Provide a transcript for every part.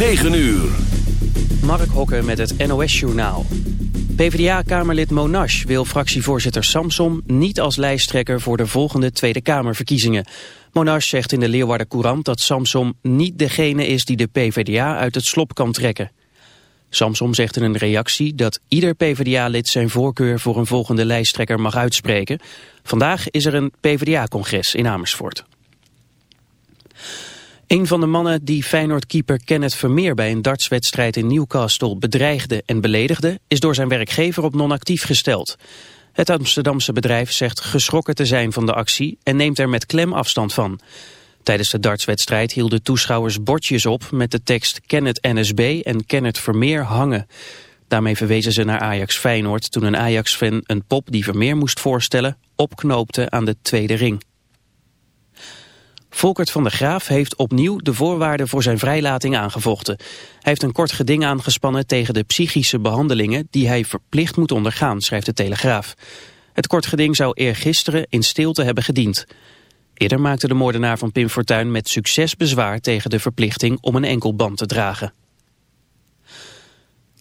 9 uur. Mark Hokker met het NOS-journaal. PvdA-kamerlid Monash wil fractievoorzitter Samsom niet als lijsttrekker voor de volgende Tweede Kamerverkiezingen. Monash zegt in de Leeuwarden Courant dat Samsom niet degene is die de PvdA uit het slop kan trekken. Samsom zegt in een reactie dat ieder PvdA-lid zijn voorkeur voor een volgende lijsttrekker mag uitspreken. Vandaag is er een PvdA-congres in Amersfoort. Een van de mannen die Feyenoord-keeper Kenneth Vermeer bij een dartswedstrijd in Newcastle bedreigde en beledigde, is door zijn werkgever op non-actief gesteld. Het Amsterdamse bedrijf zegt geschrokken te zijn van de actie en neemt er met klem afstand van. Tijdens de dartswedstrijd hielden toeschouwers bordjes op met de tekst Kenneth NSB en Kenneth Vermeer hangen. Daarmee verwezen ze naar Ajax Feyenoord toen een Ajax-fan een pop die Vermeer moest voorstellen opknoopte aan de tweede ring. Volkert van der Graaf heeft opnieuw de voorwaarden voor zijn vrijlating aangevochten. Hij heeft een kort geding aangespannen tegen de psychische behandelingen die hij verplicht moet ondergaan, schrijft de Telegraaf. Het kort geding zou eergisteren in stilte hebben gediend. Eerder maakte de moordenaar van Pim Fortuyn met succes bezwaar tegen de verplichting om een enkelband te dragen.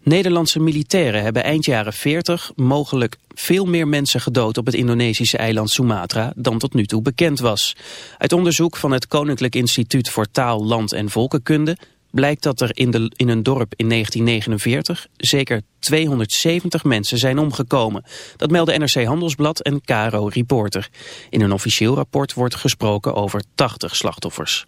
Nederlandse militairen hebben eind jaren 40 mogelijk veel meer mensen gedood op het Indonesische eiland Sumatra dan tot nu toe bekend was. Uit onderzoek van het Koninklijk Instituut voor Taal, Land en Volkenkunde blijkt dat er in, de, in een dorp in 1949 zeker 270 mensen zijn omgekomen. Dat melden NRC Handelsblad en Caro Reporter. In een officieel rapport wordt gesproken over 80 slachtoffers.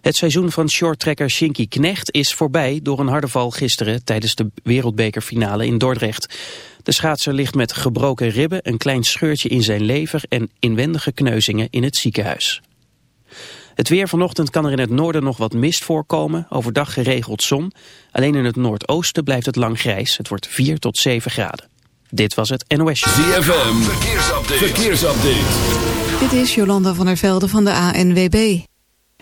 Het seizoen van shorttrekker Shinky Knecht is voorbij door een harde val gisteren tijdens de wereldbekerfinale in Dordrecht. De schaatser ligt met gebroken ribben, een klein scheurtje in zijn lever en inwendige kneuzingen in het ziekenhuis. Het weer vanochtend kan er in het noorden nog wat mist voorkomen, overdag geregeld zon. Alleen in het noordoosten blijft het lang grijs, het wordt 4 tot 7 graden. Dit was het NOS. ZFM, verkeersupdate. verkeersupdate. Dit is Jolanda van der Velde van de ANWB.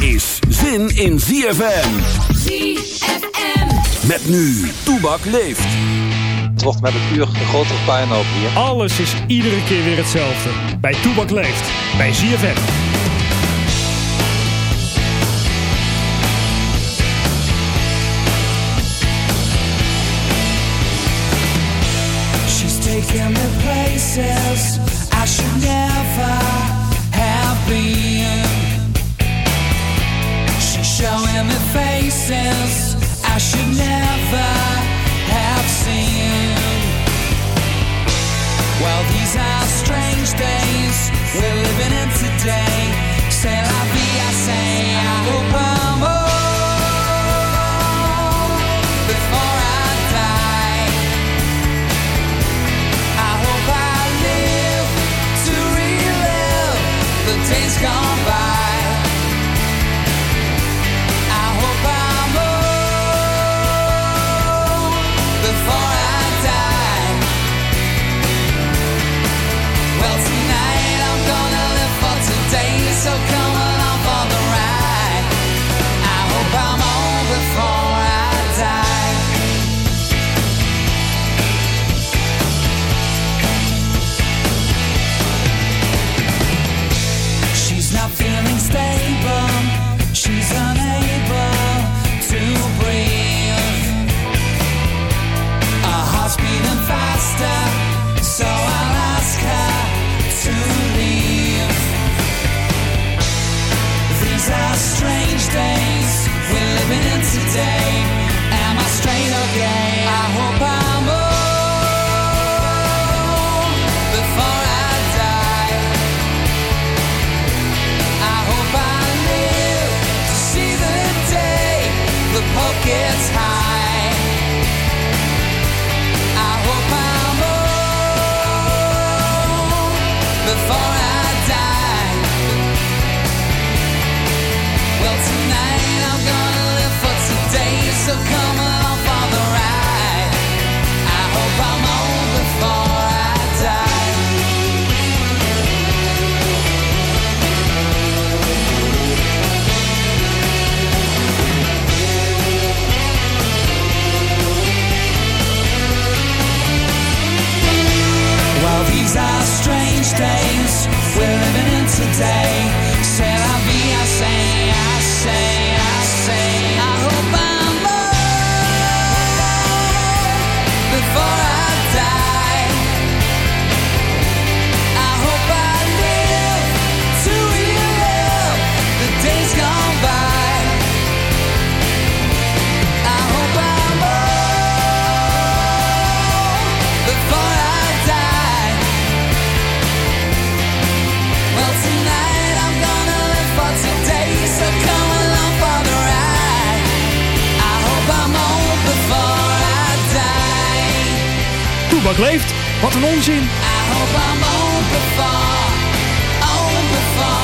Is zin in ZFM. ZFM. Met nu, Toebak leeft. Toch met het uur een grotere puinhoop hier. Alles is iedere keer weer hetzelfde. Bij Toebak leeft. Bij ZFM. She's taking me places I should never faces I should never have seen. These are strange days we're living in today. Say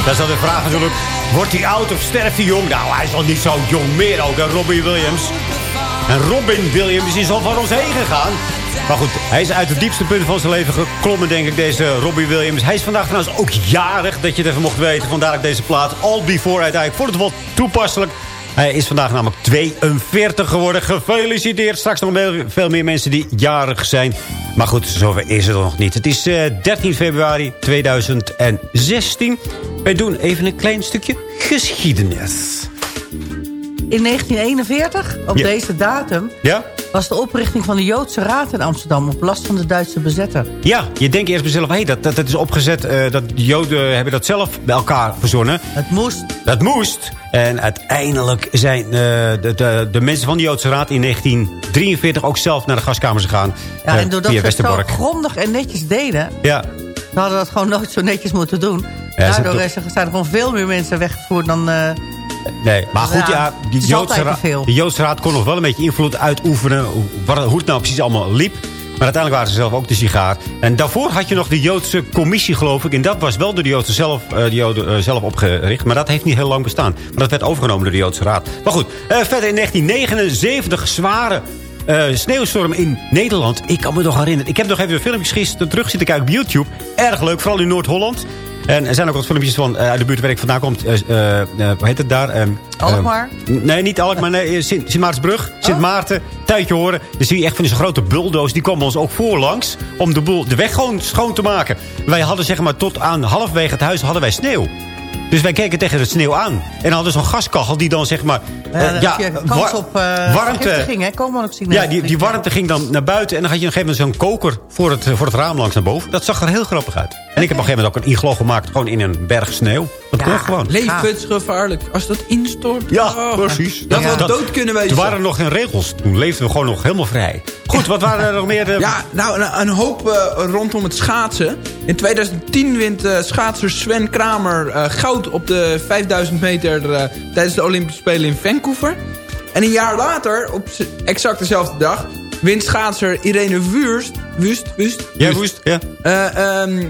Dat is de vraag natuurlijk. Wordt hij oud of sterft hij jong? Nou, hij is al niet zo jong meer ook, hè, Robbie Williams. En Robin Williams is al van ons heen gegaan. Maar goed, hij is uit het diepste punt van zijn leven geklommen, denk ik, deze Robbie Williams. Hij is vandaag trouwens ook jarig, dat je het even mocht weten. Vandaar ook deze plaat. All Before uiteindelijk. Vond het wel toepasselijk. Hij is vandaag namelijk 42 geworden. Gefeliciteerd. Straks nog veel- meer mensen die jarig zijn. Maar goed, zover is het nog niet. Het is eh, 13 februari 2016. Wij doen even een klein stukje geschiedenis. In 1941, op Ja. deze datum, Ja? Was de oprichting van de Joodse Raad in Amsterdam op last van de Duitse bezetter. Ja, je denkt eerst bij jezelf, hey, dat, dat, dat is opgezet. eh, dat de Joden hebben dat zelf bij elkaar verzonnen. Het moest. Dat moest. En uiteindelijk zijn eh, de, de, de mensen van de Joodse Raad in 1943 ook zelf naar de gaskamers gegaan. Ja, eh, en doordat ze het zo grondig en netjes deden... Ja, ze hadden dat gewoon nooit zo netjes moeten doen. Daardoor zijn er gewoon veel meer mensen weggevoerd dan... nee. Maar goed, Ja, die, Joodse Ra- de Joodse Raad kon nog wel een beetje invloed uitoefenen. Hoe, het nou precies allemaal liep. Maar uiteindelijk waren ze zelf ook de sigaar. En daarvoor had je nog de Joodse commissie, geloof ik. En dat was wel door de Joden zelf, eh, de Joden, eh, zelf opgericht. Maar dat heeft niet heel lang bestaan. Maar dat werd overgenomen door de Joodse Raad. Maar goed, eh, verder in 1979 zware sneeuwstorm in Nederland. Ik kan me nog herinneren. Ik heb nog even de filmpjes gisteren terug zitten kijken op YouTube. Erg leuk, vooral in Noord-Holland. En er zijn ook wat filmpjes van eh, uit de buurt waar ik vandaan kom. Eh, eh, hoe heet het daar? Ehm, Alkmaar? ehm, nee, niet Alkmaar. Nee, Sint, Sint Maartensbrug. Sint Maarten. Tuitje horen. Dan zie je echt van die grote bulldoos. Die komen ons ook voorlangs. Om de, boel, de weg gewoon schoon te maken. Wij hadden zeg maar tot aan halfwege het huis hadden wij sneeuw. Dus wij keken tegen het sneeuw aan. En dan hadden zo'n gaskachel die dan zeg maar... ja, kans wa- op uh, warmte. ging, hè? Koolmonoxide. Ja, die, die warmte ging dan naar buiten. En dan had je op een gegeven moment zo'n koker voor het, voor het raam langs naar boven. Dat zag er heel grappig uit. En ik heb op een gegeven moment ook een iglo gemaakt. Gewoon in een berg sneeuw. Dat kon gewoon. Levensgevaarlijk. Als dat instort. Ja, oh. precies. Dat we Ja. dood kunnen wezen. Toen waren er nog geen regels. Toen leefden we gewoon nog helemaal vrij. Goed, wat waren er nog meer? De... Ja, nou, een, een hoop eh, rondom het schaatsen. In 2010 wint eh, schaatser Sven Kramer eh, goud op de 5000 meter eh, tijdens de Olympische Spelen in Vancouver. En een jaar later, op exact dezelfde dag, wint schaatser Irene Wurst. Wust, Wust? Ja, Wust, ja. Eh, ehm,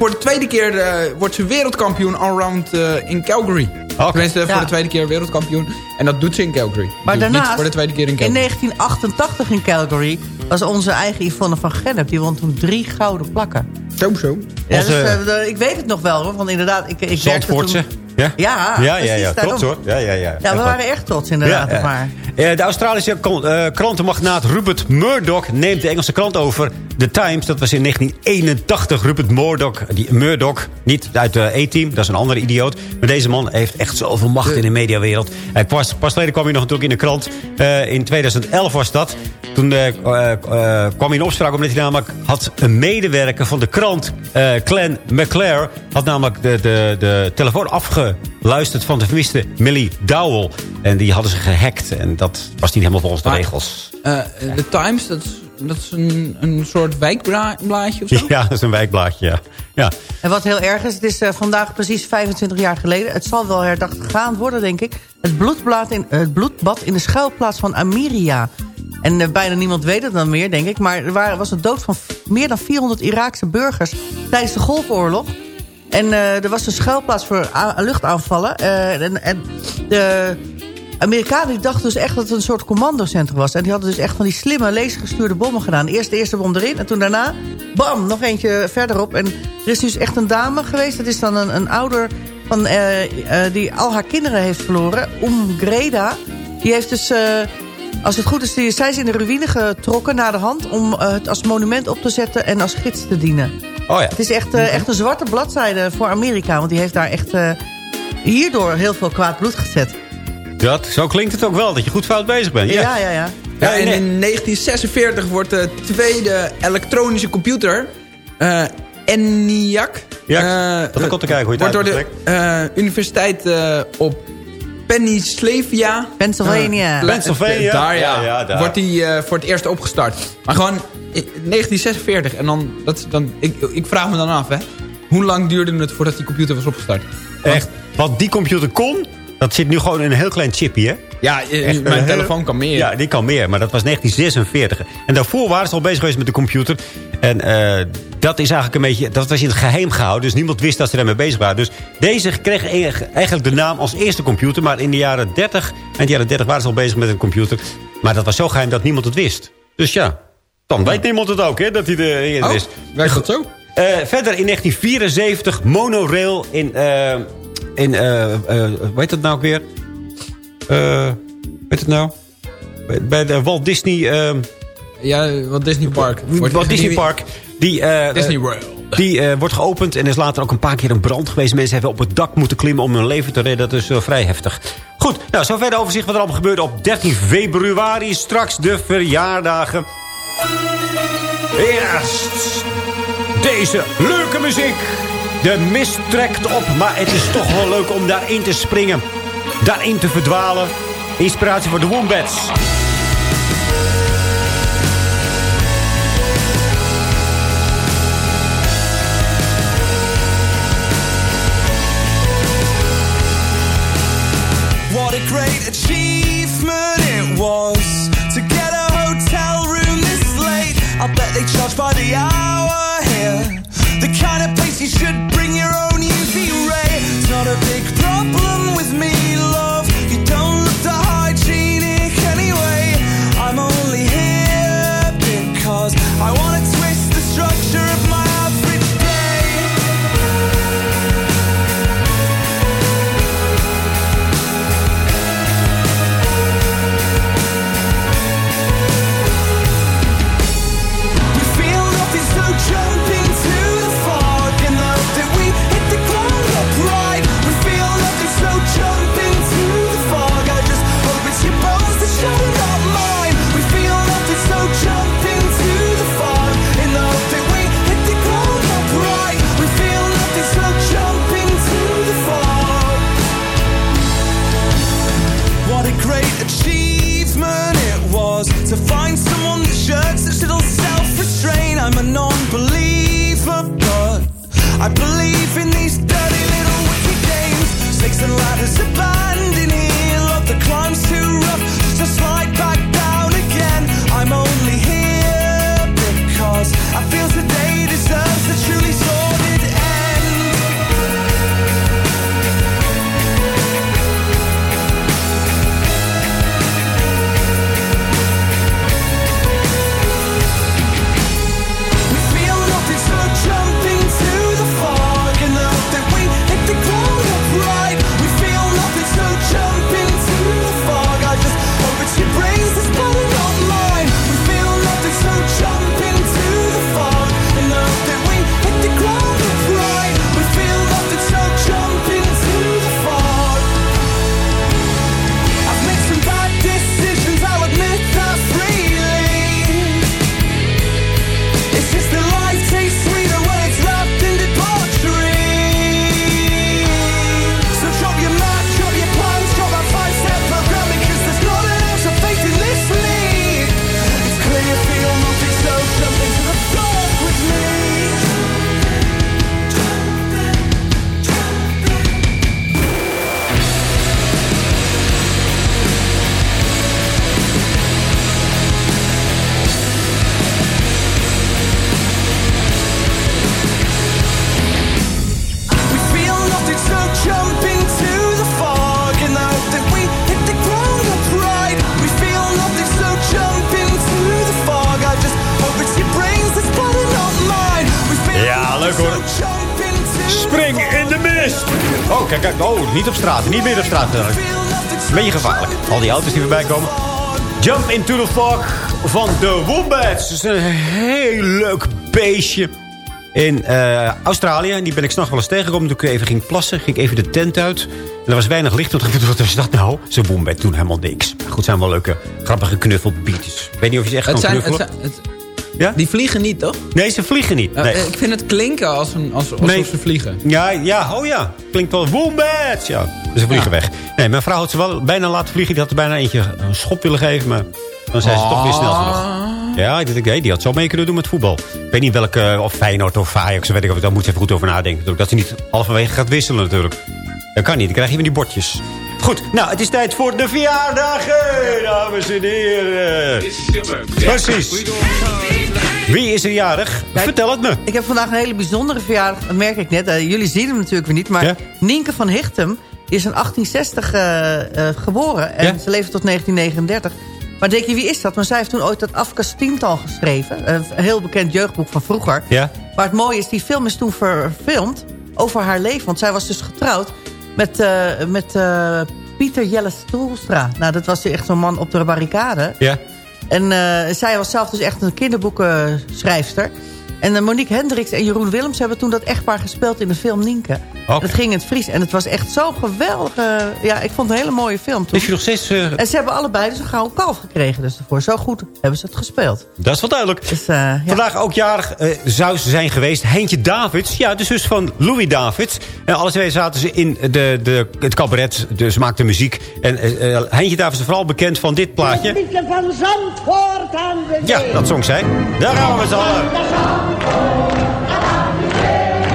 voor de tweede keer eh, wordt ze wereldkampioen allround eh, in Calgary. Tenminste, voor Ja. de tweede keer wereldkampioen. En dat doet ze in Calgary. Maar Doet niet daarnaast, voor de tweede keer in in Calgary. 1988 in Calgary... was onze eigen Yvonne van Gennep. Die won toen drie gouden plakken. Zo, zo. Ja, dus, eh, ik weet het nog wel, hoor. Want inderdaad, ik, ik Zandvoortse. toen... Ja? Ja, ja, ja, ja. Trots hoor. Ja, ja, ja. Ja, Echt we waren echt trots inderdaad. Ja, ja. Maar Eh, De Australische eh, krantenmagnaat Rupert Murdoch neemt de Engelse krant over. The Times, dat was in 1981. Rupert Murdoch, die Murdoch, niet uit de A-team, dat is een andere idioot. Maar deze man heeft echt zoveel macht in de mediawereld. Hij pas, pas geleden kwam hij nog natuurlijk in de krant. Eh, in 2011 was dat. Toen eh, eh, eh, kwam hij in opspraak omdat hij namelijk had een medewerker van de krant, eh Glenn McClare, had namelijk de, de, de telefoon afgeluisterd van de vermiste Millie Dowell. En die hadden ze gehackt. En dat was niet helemaal volgens de Maar- regels. Eh, de Times, dat is dat is een, een soort wijkblaadje of zo? Ja, dat is een wijkblaadje, ja. ja. En wat heel erg is, het is eh, vandaag precies 25 jaar geleden. Het zal wel herdacht gaan worden, denk ik. Het, bloedblad in, het bloedbad in de schuilplaats van Amiria. En eh, bijna niemand weet het dan meer, denk ik. Maar er waren, was een dood van meer dan 400 Iraakse burgers tijdens de Golfoorlog. En eh, er was een schuilplaats voor luchtaanvallen. Eh, en, en de Amerikanen dachten dus echt dat het een soort commandocentrum was. En die hadden dus echt van die slimme lasergestuurde bommen gedaan. Eerst de eerste bom erin en toen daarna, bam, nog eentje verderop. En er is dus echt een dame geweest. Dat is dan een, een ouder van, eh, die al haar kinderen heeft verloren. Om Greda. Die heeft dus... als het goed is, die, zij is in de ruïne getrokken naar de hand... om het als monument op te zetten en als gids te dienen. Oh ja. Het is echt, eh, echt een zwarte bladzijde voor Amerika. Want die heeft daar echt eh, hierdoor heel veel kwaad bloed gezet. Dat, zo klinkt het ook wel, dat je goed fout bezig bent. Ja, ja, ja. Ja, en in 1946 wordt de tweede elektronische computer, eh ENIAC, Ja, dat ik op te kijken hoe je het wordt door de eh, universiteit eh, op Pennsylvania. Pennsylvania. eh, Pennsylvania? Daar, ja. Ja, ja, daar. Wordt die eh, voor het eerst opgestart. Maar gewoon in 1946. En dan, dat, dan, ik, ik vraag me dan af, hè. Hoe lang duurde het voordat die computer was opgestart? Echt, wat die computer kon, dat zit nu gewoon in een heel klein chipje, hè? Ja, eh, Echt, mijn telefoon kan meer. Ja, die kan meer, maar dat was 1946. En daarvoor waren ze al bezig geweest met de computer. En eh, dat is eigenlijk een beetje, dat was in het geheim gehouden. Dus niemand wist dat ze daarmee bezig waren. Dus deze kreeg eigenlijk de naam als eerste computer. Maar in de jaren 30, eind jaren 30 waren ze al bezig met een computer. Maar dat was zo geheim dat niemand het wist. Dus ja, dan weet niemand het ook, hè, dat hij de Oh, is. werkt dat zo? Eh, verder in 1974 monorail in... eh in hoe heet dat nou ook weer? Weet het nou? Bij- Bij de Walt Disney... Ja, wat Disney Park. Walt Disney Park. Die, eh, Disney eh, World. Die eh, wordt geopend en is later ook een paar keer een brand geweest. Mensen hebben op het dak moeten klimmen om hun leven te redden. Dat is vrij heftig. Goed, nou zover de overzicht wat er allemaal gebeurde op 13 februari. Straks de verjaardagen. Eerst deze leuke muziek. De mist trekt op, maar het is toch wel leuk om daarin te springen. Daarin te verdwalen. Inspiratie voor de Wombats. Een beetje gevaarlijk. Al die auto's die voorbij komen. Jump into the fog van de Wombats. Dat is een heel leuk beestje in uh, Australië. En die ben ik s'nachts wel eens tegengekomen. Toen ik even ging plassen, ging ik even de tent uit. En er was weinig licht. Toen dacht ik, wat is dat nou? Ze wombat doen helemaal niks. Maar goed, zijn wel leuke, grappige knuffelbeetjes. Ik weet niet of je ze echt het kan zijn, het het- Die vliegen niet, toch? Nee, ze vliegen niet. Uh, Nee. ik vind het klinken als een, als, alsof Nee. ze vliegen. Ja, ja, oh ja. Klinkt wel wombats. Ja, ze vliegen weg. Nee, mijn vrouw had ze wel bijna laten vliegen. Die had er bijna eentje een schop willen geven. Maar dan zijn ze toch weer snel genoeg. Ja, ik denk, hey, die had zo mee kunnen doen met voetbal. Ik weet niet welke, of Feyenoord of Ajax, weet ik of daar moet ze even goed over nadenken. Dat ze niet halverwege gaat wisselen natuurlijk. Dat kan niet, dan krijg je weer die bordjes. Goed, nou, het is tijd voor de verjaardagen, dames en heren. Precies. Wie is er jarig? Vertel het me. Ik heb vandaag een hele bijzondere verjaardag. Dat merk ik net. Eh, jullie zien hem natuurlijk weer niet. Maar Ja? Nienke van Hichtem is in 1860 eh, eh, geboren. En Ja? ze leefde tot 1939. Maar denk je, wie is dat? Want zij heeft toen ooit dat Afkas tiental geschreven. Een heel bekend jeugdboek van vroeger. Ja? Maar het mooie is, die film is toen verfilmd over haar leven. Want zij was dus getrouwd met, eh, met eh, Pieter Jelle Stoelstra. Nou, dat was echt zo'n man op de barricade. Ja? En eh, zij was zelf dus echt een kinderboekenschrijfster. En Monique Hendricks en Jeroen Willems hebben toen dat echtpaar gespeeld in de film Nienke. Dat ging in het Fries. En het was echt zo geweldig. ja, ik vond het een hele mooie film toen. Is je nog steeds... eh, En ze hebben allebei dus een gouden kalf gekregen. Dus ervoor. Zo goed hebben ze het gespeeld. dat is wel duidelijk. Dus, eh, ja. Vandaag ook jarig eh, zou ze zijn geweest. Heintje Davids, ja, de zus van Louis Davids. En alle twee zaten ze in de, de, het cabaret. Dus ze maakten muziek. En eh, eh, Heintje Davids is vooral bekend van dit plaatje. van Zandvoort aan de Ja, dat zong zij. Daar gaan we met z'n allen.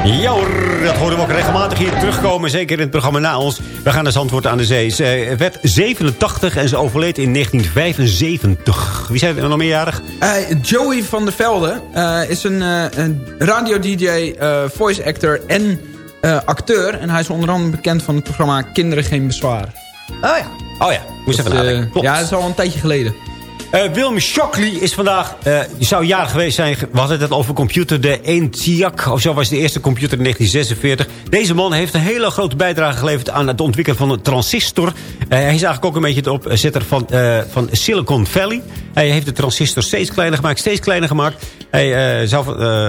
Ja hoor, dat horen we ook regelmatig hier terugkomen. Zeker in het programma na ons. We gaan naar Zandvoort aan de Zee. Ze eh, werd 87 en ze overleed in 1975. Wie zijn er nog meerjarig? Eh, Joey van der Velde eh, is een, een radio-dj, voice actor en acteur. En hij is onder andere bekend van het programma Kinderen Geen Bezwaar. Oh ja. Oh ja, moest even nadenken. Klopt. ja, dat is al een tijdje geleden. Eh, Willem Shockley is vandaag, die zou jarig geweest zijn. Hadden het over computer, de ENIAC of zo was de eerste computer in 1946. Deze man heeft een hele grote bijdrage geleverd aan het ontwikkelen van een transistor. Eh, hij is eigenlijk ook een beetje de opzetter van, van Silicon Valley. Hij heeft de transistor steeds kleiner gemaakt, steeds kleiner gemaakt. Hij,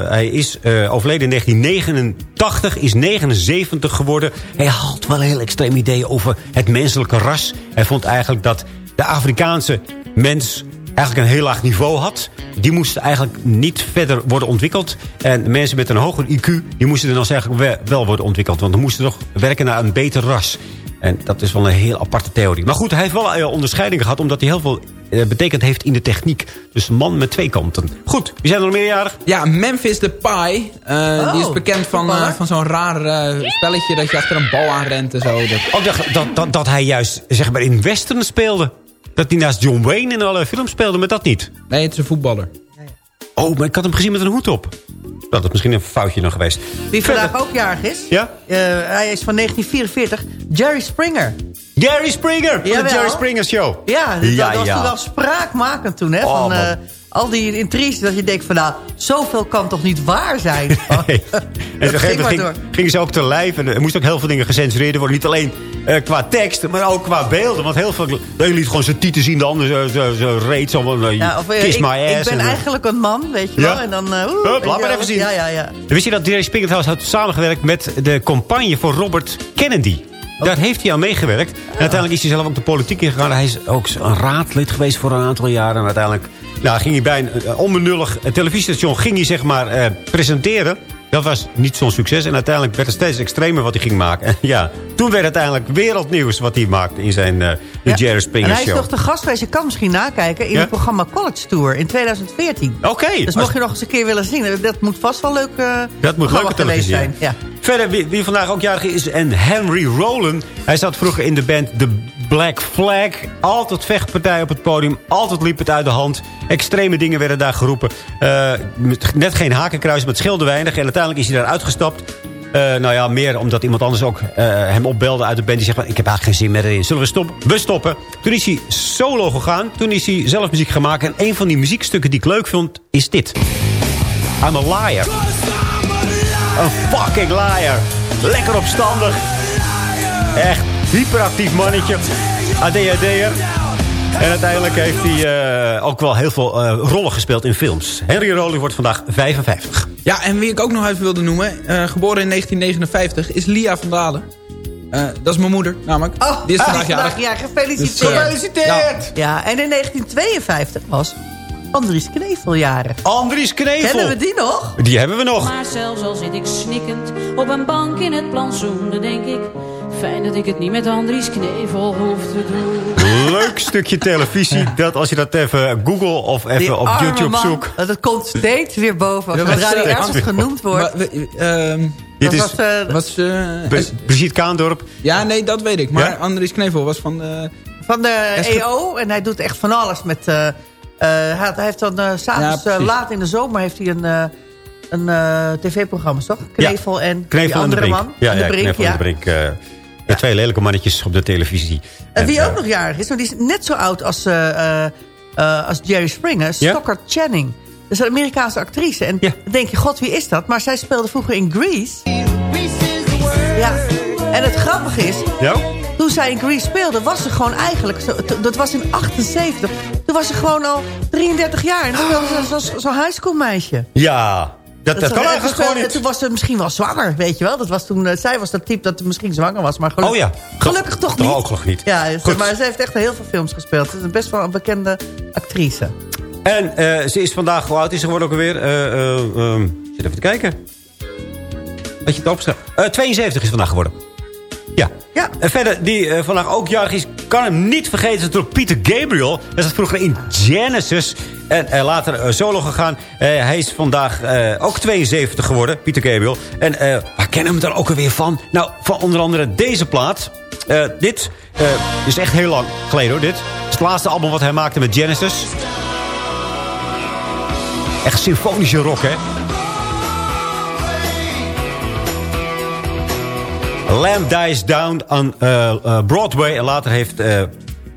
hij is overleden in 1989, is 79 geworden. Hij had wel heel extreem ideeën over het menselijke ras. Hij vond eigenlijk dat de Afrikaanse mens eigenlijk een heel laag niveau had. Die moesten eigenlijk niet verder worden ontwikkeld. En mensen met een hoger IQ, die moesten dan eigenlijk we- wel worden ontwikkeld. Want dan moesten toch werken naar een beter ras. En dat is wel een heel aparte theorie. Maar goed, hij heeft wel eh, onderscheidingen gehad... omdat hij heel veel eh, betekend heeft in de techniek. Dus een man met twee kanten. Goed, wie zijn er nog meerjarig? Ja, Memphis the Pie. eh, Oh, die is bekend van, eh, van zo'n raar eh, spelletje dat je achter een bal aan rent en zo. Dat... Ook dat, dat, dat, dat hij juist zeg maar, in western speelde. Dat hij naast John Wayne in alle films speelde, maar dat niet. Nee, het is een voetballer. Oh, maar ik had hem gezien met een hoed op. Dat is misschien een foutje nog geweest. Wie vandaag ook jarig is. Ja? eh, hij is van 1944. Jerry Springer. Jerry Springer van de. Jerry Springer Show. Ja, dat, Ja, dat was ja. toen wel spraakmakend toen. Hè, Oh, van. Eh, al die intriges dat je denkt van nou, zoveel kan toch niet waar zijn? En op een Dat gegeven ging door. ging, gingen ze ook te lijf. En er moesten ook heel veel dingen gecensureerd worden. Niet alleen eh, qua tekst, maar ook qua beelden. Want heel veel... De liet gewoon zijn tieten zien. De ander zo, zo, zo van, eh, Ja, of, eh, kiss ik, my ik ass. ben en, eh, eigenlijk een man, weet je Ja? wel. En dan, eh, oeh, Hup, laat maar even zien. Ja, ja, ja. Wist je dat Jerry Springer trouwens had samengewerkt met de campagne voor Robert Kennedy? Daar heeft hij aan meegewerkt. En uiteindelijk is hij zelf ook de politiek ingegaan. Hij is ook een raadlid geweest voor een aantal jaren. En uiteindelijk nou, ging hij bij een eh, onbenullig televisiestation ging hij, zeg maar, eh, presenteren. Dat was niet zo'n succes. En uiteindelijk werd het steeds extremer wat hij ging maken. En ja, toen werd uiteindelijk wereldnieuws wat hij maakte in zijn eh, de Jerry Springer En hij is Show. nog de gast geweest. Je kan misschien nakijken in Ja? het programma College Tour in 2014. Oké. Dus mocht je nog eens een keer willen zien, dat moet vast wel leuk eh Dat moet leuke televisie zijn. Ja. Verder, wie, wie vandaag ook jarig is, en Henry Rollin. Hij zat vroeger in de band The Black Flag. Altijd vechtpartij op het podium. Altijd liep het uit de hand. Extreme dingen werden daar geroepen. Eh, net geen hakenkruis, maar het scheelde weinig. En uiteindelijk is hij daar uitgestapt. Eh, nou ja, meer omdat iemand anders ook eh, hem opbelde uit de band. Die zegt, ik heb eigenlijk geen zin meer erin. Zullen we stoppen? We stoppen. Toen is hij solo gegaan. Toen is hij zelf muziek gemaakt. En een van die muziekstukken die ik leuk vond, is dit. I'm a liar. Een fucking liar. Lekker opstandig. Echt hyperactief mannetje. ADHD'er. En uiteindelijk heeft hij eh, ook wel heel veel eh, rollen gespeeld in films. Henry Rollins wordt vandaag 55. Ja, en wie ik ook nog even wilde noemen, eh, geboren in 1959, is Lia van Dalen. Eh, dat is mijn moeder, namelijk. Oh, Die is vandaag vandaag, jarig. ja, gefeliciteerd. Dus, gefeliciteerd! Ja. en in 1952 was Andries Knevel jaren. Andries Knevel. Kennen we die nog? Die hebben we nog. Maar zelfs al zit ik snikkend op een bank in het plantsoen, dan denk ik... Fijn dat ik het niet met Andries Knevel hoef te doen. Leuk stukje televisie. Dat als je dat even Google of even Die op YouTube man, zoekt. Dat komt steeds weer boven. Ja, radio steeds ergens genoemd wordt. Maar, we- ehm, Dit dat is was, eh, was, eh, Bri- Brigitte Kaandorp. ja, nee, dat weet ik. Maar Ja? Andries Knevel was van... eh, van de EO. En hij doet echt van alles met... eh, eh, hij, heeft dan eh, Ja, s'avonds eh, precies. laat in de zomer heeft hij een, eh, een eh, tv-programma, toch? Knevel en die Knevel en de andere Brink. man. Ja, En de ja, Brink, Knevel en ja. de Brink. eh, met twee lelijke mannetjes op de televisie. En wie eh, ook nog jarig is, want die is net zo oud als, eh, eh, eh, als Jerry Springer. Ja? Stockard Channing. Dat is een Amerikaanse actrice. En dan denk je, god, wie is dat? Maar zij speelde vroeger in Grease. Ja. En het grappige is, Ja? toen zij in Grease speelde, was ze gewoon eigenlijk... Dat was in 78. Toen was ze gewoon al 33 jaar. En toen speelde ze zo'n zo high school meisje. Ja, dat, dat kan en eigenlijk gewoon niet. Toen was ze misschien wel zwanger, weet je wel. Dat was toen, eh, zij was dat type dat misschien zwanger was. Maar gelukkig, Oh ja. gelukkig toch niet. nog niet. Ja, Goed. maar ze heeft echt heel veel films gespeeld. Ze is best wel een bekende actrice. En eh, ze is vandaag, hoe oud is ze geworden ook alweer? Eh eh, ehm, zit even te kijken. Had je het? Eh 72 is vandaag geworden. Ja. ja. En verder, die eh, vandaag ook jarig is, kan hem niet vergeten. is natuurlijk Peter Gabriel. Hij zat vroeger in Genesis. En eh, later eh, solo gegaan. Eh, hij is vandaag ook 72 geworden, Peter Gabriel. En waar kennen we hem dan ook alweer van? Nou, van onder andere deze plaat. Dit is echt heel lang geleden hoor, dit. Het is het laatste album wat hij maakte met Genesis. Echt symfonische rock, hè? Lamb Dies Down eh, Broadway. En later heeft eh,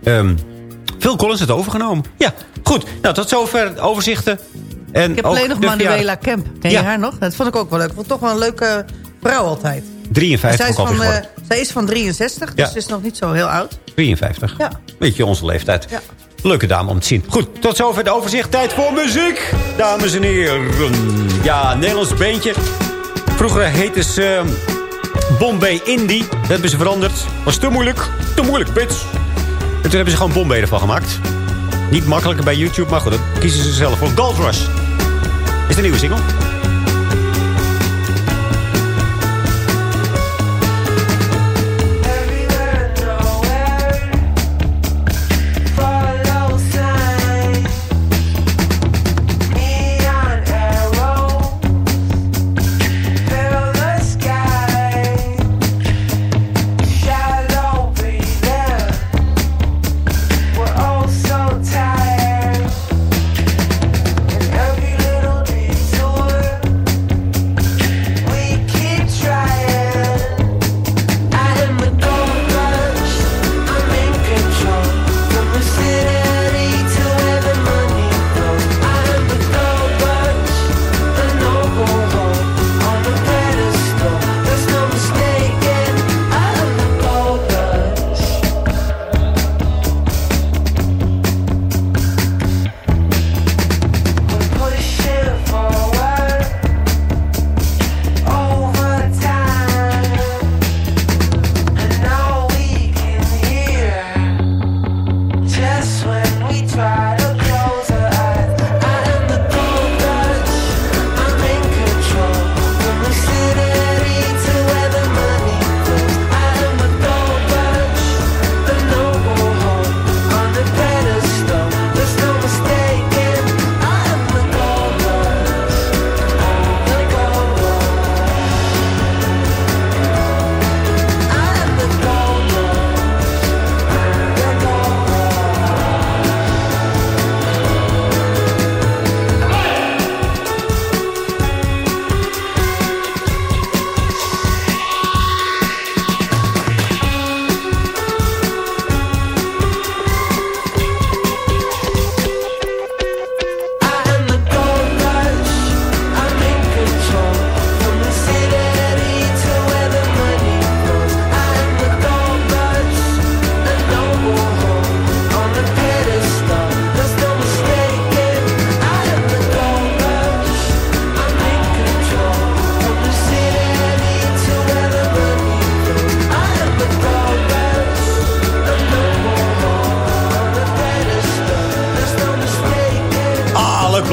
ehm, Phil Collins het overgenomen. Ja, goed. Nou, tot zover overzichten. En Ik heb alleen nog Manuela Kemp. Ken Ja. je haar nog? Dat vond ik ook wel leuk. Ik vond toch wel een leuke vrouw altijd. 53 zij, is van, eh, zij is van 63, dus Ja. ze is nog niet zo heel oud. 53. Ja. Beetje onze leeftijd. Ja. Leuke dame om te zien. Goed, tot zover de overzicht. Tijd voor muziek, dames en heren. Ja, Nederlands beentje. Vroeger heette ze eh, Bombay Indie. Dat hebben ze veranderd. Was te moeilijk. Te moeilijk, bitch. En toen hebben ze gewoon Bombay ervan gemaakt. Niet makkelijker bij YouTube, maar goed, dat kiezen ze zelf voor. Gold Rush. Is de nieuwe single.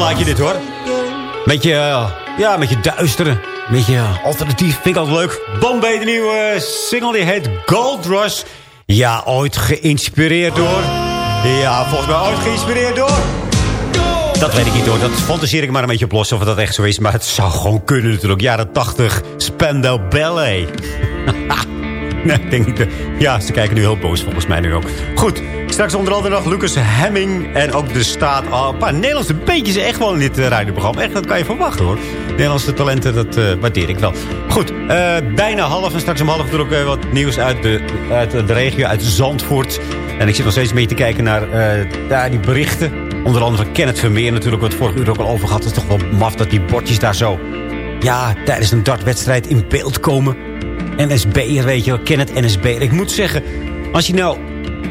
Plaatje dit hoor. Beetje, uh, ja, een beetje duisteren. Beetje uh, alternatief. Vind ik altijd leuk. Bombay, de nieuwe uh, single, die heet Gold Rush. Ja, ooit geïnspireerd door... Ja, volgens mij ooit geïnspireerd door... Dat weet ik niet hoor. Dat fantaseer ik maar een beetje op los of dat echt zo is. Maar het zou gewoon kunnen natuurlijk. Jaren 80, Spandau Ballet. nee, ik denk niet. Ja, ze kijken nu heel boos volgens mij nu ook. Goed, straks onder andere nog Lucas Hemming en ook de staat. Oh, een paar Nederlandse beetjes echt wel in dit uh, radioprogramma. Echt, dat kan je verwachten hoor. Nederlandse talenten, dat uh, waardeer ik wel. Goed, uh, bijna half en straks om half uur ook wat nieuws uit de, uit de regio, uit Zandvoort. En ik zit nog steeds beetje te kijken naar daar die berichten. Onder andere van Kenneth Vermeer natuurlijk, wat vorige uur ook al over gehad. Het is toch wel maf dat die bordjes daar zo... Ja, tijdens een dartwedstrijd in beeld komen. NSB'er, weet je wel, Kenneth NSB'er. Ik moet zeggen, als je nou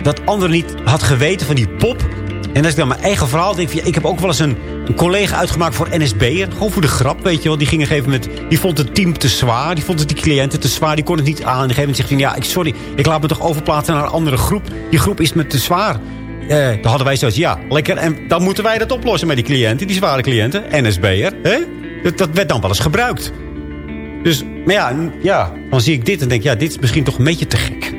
dat andere niet had geweten van die pop... en als ik dan mijn eigen verhaal denk... ik heb ook wel eens een, collega uitgemaakt voor NSB'er. Gewoon voor de grap, weet je wel. Die ging een gegeven moment... die vond het team te zwaar. Die vond het die cliënten te zwaar. Die kon het niet aan. En een gegeven moment zegt hij... ja, ik, sorry, ik laat me toch overplaatsen naar een andere groep. Die groep is me te zwaar. Uh, dan hadden wij zoiets, ja, lekker. En dan moeten wij dat oplossen met die cliënten, die zware cliënten. NSB'er, hè? Dat, dat werd dan wel eens gebruikt. Dus, maar ja, ja, dan zie ik dit en denk ja, dit is misschien toch een beetje te gek.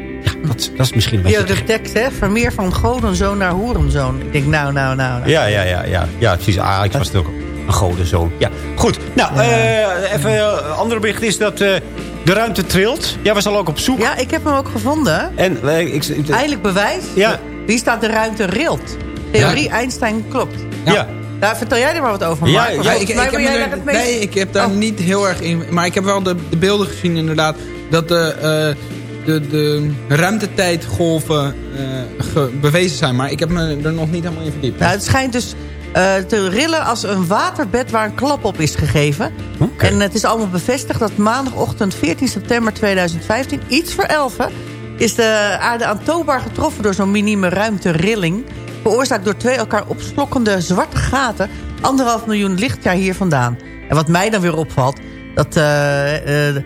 Dat, dat is misschien een beetje Ja, de tekst, hè? Vermeer van godenzoon naar hoerenzoon. Ik denk, nou, nou, nou. nou. Ja, ja, ja, ja. Ja, precies. Ah, ik was het ook een godenzoon. Ja, goed. Nou, ja. uh, even een uh, andere bericht is dat... Uh, de ruimte trilt. Jij was al ook op zoek. Ja, ik heb hem ook gevonden. En, ik, ik, Eindelijk bewijs. Ja. Wie staat de ruimte rilt? Theorie ja. Einstein klopt. Ja. ja. Daar vertel jij er maar wat over, Ja, ja ik, ik, heb er, nee, ik heb daar oh. niet heel erg in... Maar ik heb wel de, de beelden gezien inderdaad... dat de, uh, de, de ruimtetijdgolven uh, bewezen zijn. Maar ik heb me er nog niet helemaal in verdiept. Nou, het schijnt dus uh, te rillen als een waterbed waar een klap op is gegeven. Okay. En het is allemaal bevestigd dat maandagochtend 14 september 2015... iets voor 11 is de aarde aantoonbaar getroffen door zo'n minieme ruimterilling... veroorzaakt door twee elkaar opslokkende zwarte gaten... anderhalf miljoen lichtjaar hier vandaan. En wat mij dan weer opvalt... dat, uh, uh,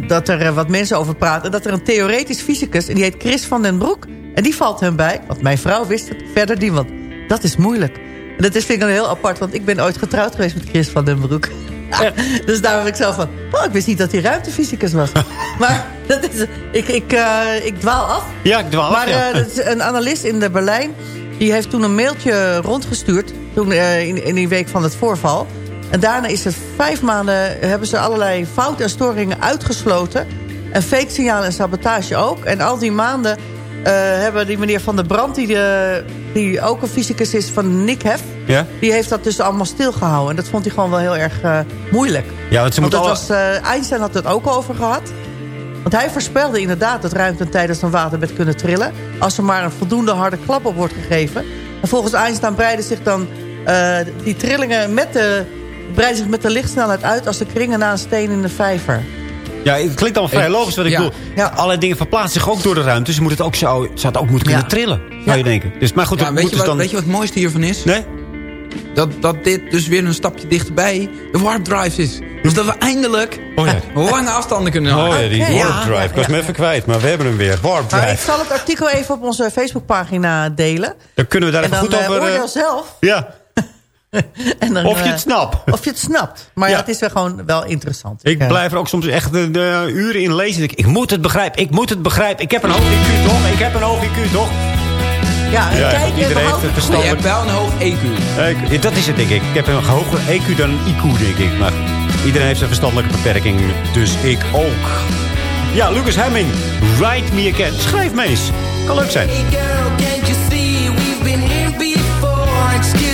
dat er wat mensen over praten... dat er een theoretisch fysicus, en die heet Chris van den Broek... en die valt hem bij, want mijn vrouw wist het, verder niemand. Dat is moeilijk. En dat is, vind ik dan heel apart, want ik ben ooit getrouwd geweest met Chris van den Broek. Ja, dus daar heb ik zelf van... Oh, ik wist niet dat hij ruimtefysicus was. maar dat is, ik, ik, uh, ik dwaal af. Ja, ik dwaal maar, af, ja. uh, dat is een analist in de Berlijn... die heeft toen een mailtje rondgestuurd... Toen, uh, in, in die week van het voorval. En daarna is het vijf maanden... hebben ze allerlei fouten en storingen uitgesloten. En fake signalen en sabotage ook. En al die maanden uh, hebben die meneer Van der Brand... die, de, die ook een fysicus is van Nick Hef... Ja? die heeft dat dus allemaal stilgehouden. En dat vond hij gewoon wel heel erg uh, moeilijk. Ja, want ze want alle... was, uh, Einstein had het ook over gehad. Want hij voorspelde inderdaad dat ruimte tijdens een waterbed kunnen trillen... als er maar een voldoende harde klap op wordt gegeven. En volgens Einstein breiden zich dan die trillingen met de, breiden zich met de lichtsnelheid uit... als de kringen na een steen in de vijver. Ja, het klinkt dan vrij logisch wat ik ja. bedoel. Ja. Allerlei dingen verplaatsen zich ook door de ruimte. Dus je moet het ook, zou, zou het ook moeten kunnen ja. trillen, zou je denken. Dus, maar goed, ja, weet, je wat, dan... weet je wat het mooiste hiervan is? Nee? Dat, dat dit dus weer een stapje dichterbij de warp drive is. Dus dat we eindelijk oh, ja. lange afstanden kunnen houden. Oh ja, die okay. warp drive. Ik was me even kwijt, maar we hebben hem weer. Warp drive. Maar ik zal het artikel even op onze Facebookpagina delen. Dan kunnen we daar en even dan, goed over... oordeel zelf. Ja. Dan, of je het snapt. Of je het snapt. Maar ja. het is wel gewoon wel interessant. Ik uh, blijf er ook soms echt de, de uren in lezen. Ik, ik moet het begrijpen, ik moet het begrijpen. Ik heb een hoog IQ toch? Ik heb een hoog IQ toch? Ja, ja kijk, iedereen heeft het verstand. Je hebt wel een hoog EQ. Dat is het denk ik. Ik heb een hoger EQ dan een IQ denk ik. Maar iedereen heeft zijn verstandelijke beperking. Dus ik ook. Ja, Lucas Hemming. Write me again. Schrijf me eens. Kan leuk zijn. Hey girl, can't you see we've been here before? Excuse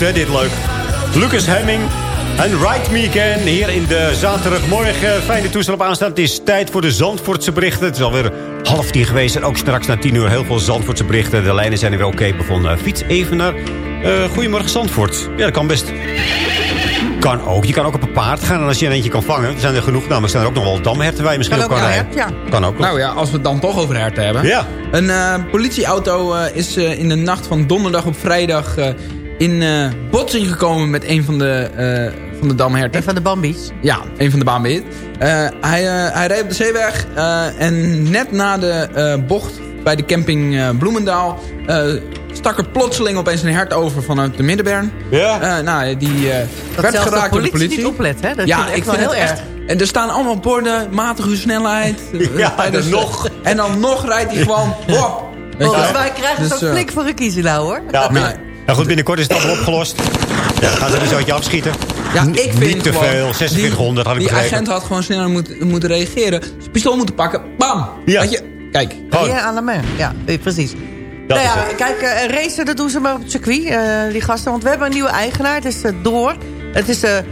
Hè, dit leuk. Lucas Hemming en Ride Me Again hier in de zaterdagmorgen. Fijne toestel op aanstaan. Het is tijd voor de Zandvoortse berichten. Het is alweer half tien geweest en ook straks na tien uur heel veel Zandvoortse berichten. De lijnen zijn er weer oké bevonden. Fiets even naar uh, Goedemorgen Zandvoort. Ja, dat kan best. Kan ook. Je kan ook op een paard gaan en als je er eentje kan vangen. Er zijn er genoeg. Namelijk zijn er ook nog wel damherten waar je misschien kan op kan ook rijden. ja. Kan ook. Nou ja, als we het dan toch over herten hebben. Ja. Een uh, politieauto uh, is uh, in de nacht van donderdag op vrijdag in botsing gekomen met een van de, van de damherten. Een van de Bambi's? Ja, een van de Bambi's. hij, hij reed op de zeeweg en net na de bocht bij de camping Bloemendaal stak er plotseling opeens een hert over vanuit de Middenberm. Ja. Uh, nou, die uh, werd geraakt door de politie. niet oplet, hè? Dat ja, vind ik vind heel erg. Echt, en er staan allemaal borden, matige snelheid. ja, tijdens, nog. En dan nog rijdt hij gewoon, hop. Mij krijgen ze dus, ook flik voor een kiezen nou, hoor. Ja, nee. Nou goed, binnenkort is het allemaal opgelost. Ja, gaan ze er een zootje afschieten. Ja, ik vind Niet te gewoon, veel, 4600 had ik Die begrepen. agent had gewoon sneller moeten, moeten reageren. Zijn pistool moeten pakken, bam. Ja. Weet je, kijk. Ja, aan de man. Ja, precies. Dat nou ja, het. kijk, uh, racen, dat doen ze maar op het circuit, uh, die gasten. Want we hebben een nieuwe eigenaar, het is uh, Door. Het is de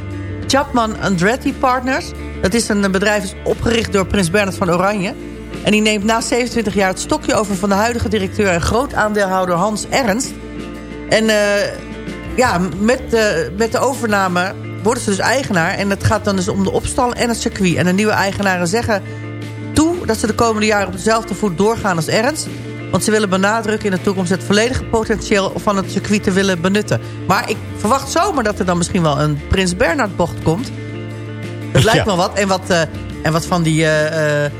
Chapman Andretti Partners. Dat is een bedrijf is opgericht door prins Bernhard van Oranje. En die neemt na 27 jaar het stokje over van de huidige directeur... en groot aandeelhouder Hans Ernst. En ja, met de, met de overname worden ze dus eigenaar. En het gaat dan dus om de opstal en het circuit. En de nieuwe eigenaren zeggen toe dat ze de komende jaren op dezelfde voet doorgaan als Ernst... Want ze willen benadrukken in de toekomst het volledige potentieel van het circuit te willen benutten. Maar ik verwacht zomaar dat er dan misschien wel een Prins Bernhard bocht komt. Dat lijkt Ja. me wat. En wat, uh, en wat van die uh,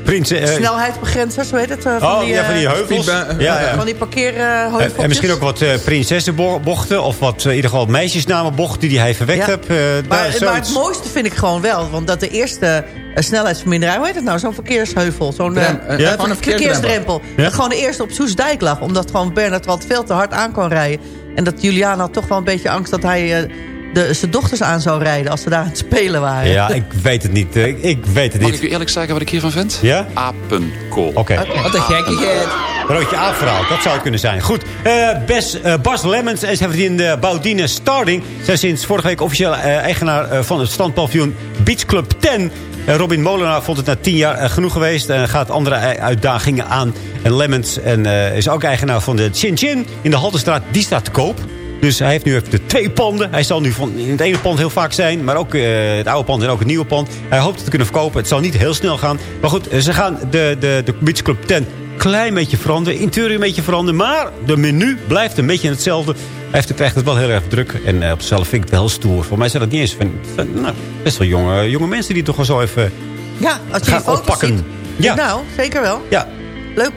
Prins, uh, snelheidsbegrenzers, hoe heet het? Uh, van oh, die, ja, van die heuvels. die ja, ja. Van die parkeerheuveltjes. En, en misschien ook wat uh, prinsessenbochten. Of wat in ieder geval meisjesnamenbochten die hij verwekt Ja. hebt. Uh, Maar, maar het mooiste vind ik gewoon wel. Want dat de eerste uh, snelheidsverminderaar... Hoe heet het nou? Zo'n verkeersheuvel. Zo'n uh, uh, gewoon een verkeersdrempel. Ja. Dat gewoon de eerste op Soesdijk lag. Omdat gewoon Bernard wat veel te hard aan kon rijden. En dat Juliana had toch wel een beetje angst dat hij... Uh, de, zijn dochters aan zou rijden als ze daar aan het spelen waren. Ja, ik weet het niet. Ik, ik weet het Mag niet. ik u eerlijk zeggen wat ik hiervan vind? Ja? Apenkool. Oké. Wat een gekkigheid. Broodje aapverhaal, dat zou het kunnen zijn. Goed, eh, Bes, eh, Bas Lemmens en zijn vriendin uh, Baudine Starding... zijn sinds vorige week officieel eh, eigenaar eh, van het standpaviljoen Beach Club 10. Eh, Robin Molenaar vond het na tien jaar genoeg geweest... en gaat andere uitdagingen aan. En Lemmens en, eh, is ook eigenaar van de Chin Chin in de Haltestraat. Die staat te koop. Dus hij heeft nu even de twee panden. Hij zal nu van in het ene pand heel vaak zijn. Maar ook eh, het oude pand en ook het nieuwe pand. Hij hoopt het te kunnen verkopen. Het zal niet heel snel gaan. Maar goed, ze gaan de, de, de Beach Club 10 klein beetje veranderen. Interieur een beetje veranderen. Maar de menu blijft een beetje hetzelfde. Hij heeft, krijgt het wel heel erg druk. En eh, op zichzelf vind ik het wel stoer. Voor mij zijn dat niet eens van, van, nou, best wel jonge, jonge mensen die toch wel zo even Ja, als je gaan die foto's oppakken. ziet. Ja, Nou, zeker wel. ja. Leuk.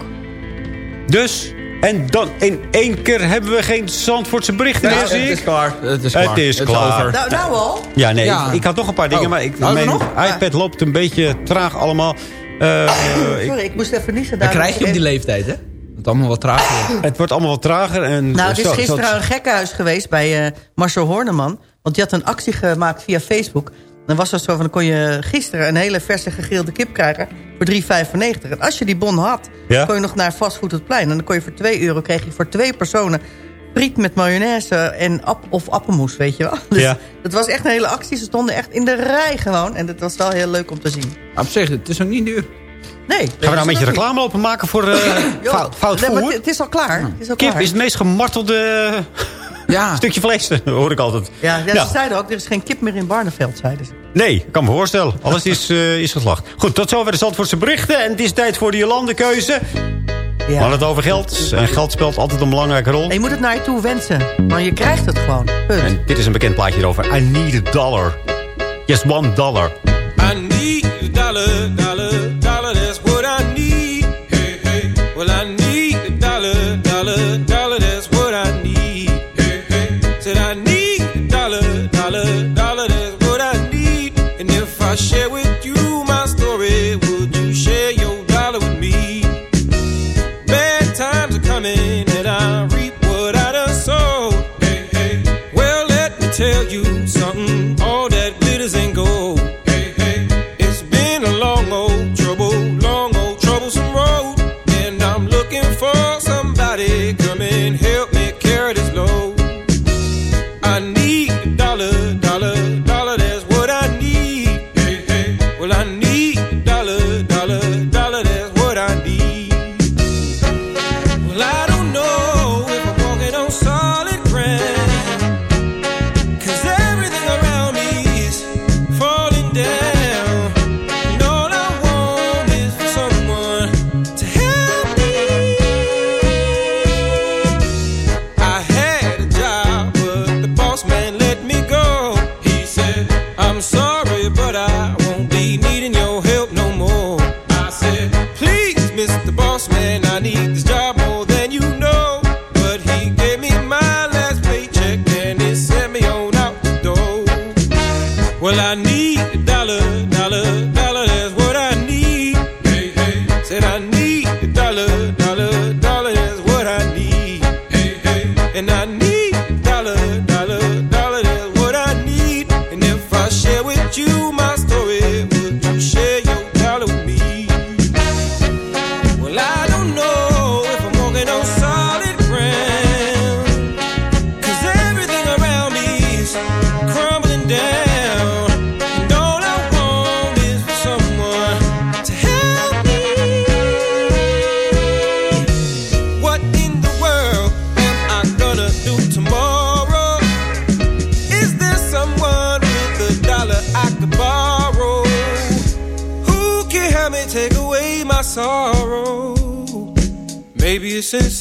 Dus, en dan in één keer hebben we geen Zandvoortse berichten Ja, meer, het zie is ik. klaar. Het is Het klaar. is klaar. over. Nou, nou al. Ja, nee, Ja. Ik, ik had nog een paar dingen, Oh. maar ik, mijn nog? iPad loopt een beetje traag allemaal. Eh, ik- Sorry, ik moest even niezen. Dat daar. krijg je op die leeftijd, hè? Het allemaal wat trager het wordt allemaal wat trager. En Nou, het is zo- gisteren zo- een gekkenhuis geweest bij eh, Marcel Horneman. Want die had een actie gemaakt via Facebook. Dan was dat zo van, dan kon je gisteren een hele verse gegrilde kip krijgen voor 3,95. En als je die bon had, Ja? kon je nog naar Fastfood het Plein. En dan kon je voor 2 euro, kreeg je voor twee personen friet met mayonaise en ap of appelmoes, weet je wel. Dus Ja. het was echt een hele actie. Ze stonden echt in de rij gewoon. En dat was wel heel leuk om te zien. Op zich, het is ook niet duur. Nee. Gaan we nou een beetje reclame lopen maken voor eh, fout, fout Nee, maar voer? het- het is al klaar. Het is al Kip klaar. is het meest gemartelde Ja. stukje vlees, hoor ik altijd. Ja, ja, Ja. ze zeiden ook, er is geen kip meer in Barneveld, zeiden ze. Nee, ik kan me voorstellen. Alles is, eh, is geslacht. Goed, tot zover de Zandvoortse berichten. En het is tijd voor de Jolandekeuze. We hadden het over geld. En geld speelt altijd een belangrijke rol. En je moet het naar je toe wensen. Maar je krijgt het gewoon. Punt. En dit is een bekend plaatje erover. I need a dollar. Just one dollar. I need a dollar,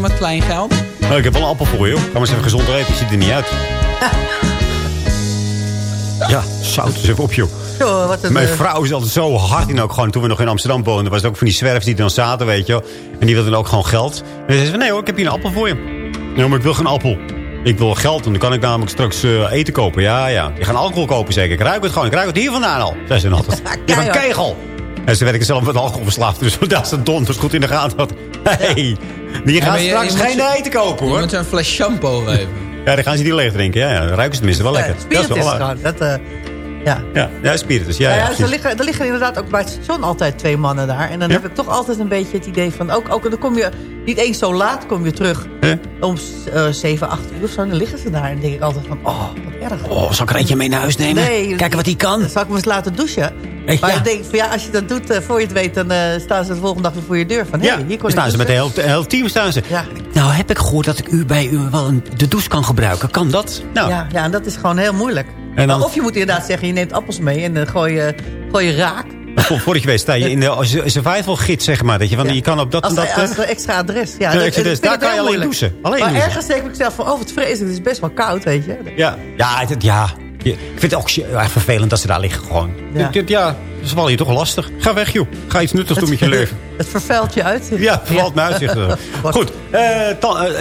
misschien wat? Oh, ik heb wel een appel voor je, joh. Ga maar eens even gezond eten. Het ziet er niet uit. Ja, zout is even op, joh. Zo, wat een, Mijn eh, vrouw is altijd zo hard in ook gewoon. Toen we nog in Amsterdam woonden, was het ook van die zwervers die er dan zaten, weet je wel. En die wilden dan ook gewoon geld. En ze zei van, nee hoor, ik heb hier een appel voor je. Nee, maar ik wil geen appel. Ik wil geld, want dan kan ik namelijk straks eh, eten kopen. Ja, ja. Je gaat alcohol kopen zeker. Ik ruik het gewoon. Ik ruik het hier vandaan al. Ze dan altijd. Je van kegel. En ze werken zelf met alcohol verslaafd. Dus dat ze donders goed in de gaten had. Hey, die gaan je- straks je moet geen eten kopen Je hoor. moet ze een fles shampoo geven. Ja, dan gaan ze die leeg drinken. Ja, ja. Dan ruiken ze tenminste wel lekker. Dat is wel gewoon. Dat, eh, ja. Ja, ja, spiritus. Ja, Ja, ja, er, liggen, er liggen inderdaad ook bij het station altijd twee mannen daar. En dan heb ik toch altijd een beetje het idee van... Ook, ook dan kom je niet eens zo laat kom je terug. Om eh 7, 8 uur of zo. Dan liggen ze daar. En dan denk ik altijd van... Oh, wat erg. Oh, zal ik er eentje mee naar huis nemen? Nee, Kijken wat hij kan. Zal ik hem eens laten douchen. Eh, maar ja. ik denk van ja, als je dat doet, eh, voor je het weet... dan eh, staan ze de volgende dag weer voor je deur. Van, hey, Ja, hier dan kon staan ze met het douchen. hele, hele team. Staan ze. Ja. Nou, heb ik gehoord dat ik u bij u wel een, de douche kan gebruiken. Kan dat? Nou, Ja, ja, en dat is gewoon heel moeilijk. En dan- Of je moet inderdaad zeggen, je neemt appels mee en dan gooi je, gooi je raak. voor- voordat je weet sta je in de survival gids, zeg maar. Dat je, van, je kan op dat en Als, dat... als eh, een extra adres. Ja, extra adres. Daar kan je alleen moeilijk. douchen. Alleen maar douchen. ergens denk ik zelf van, oh wat vreselijk, het is best wel koud, weet je. ja, ja, het, ja. Ik vind het ook erg vervelend dat ze daar liggen gewoon. Ja. Ja, dit, ja dat is wel hier toch lastig. Ga weg, joh. Ga iets nuttigs doen met je leven. Het vervuilt je uitzicht. Ja, vervalt mijn uitzicht. Goed, eh, eh,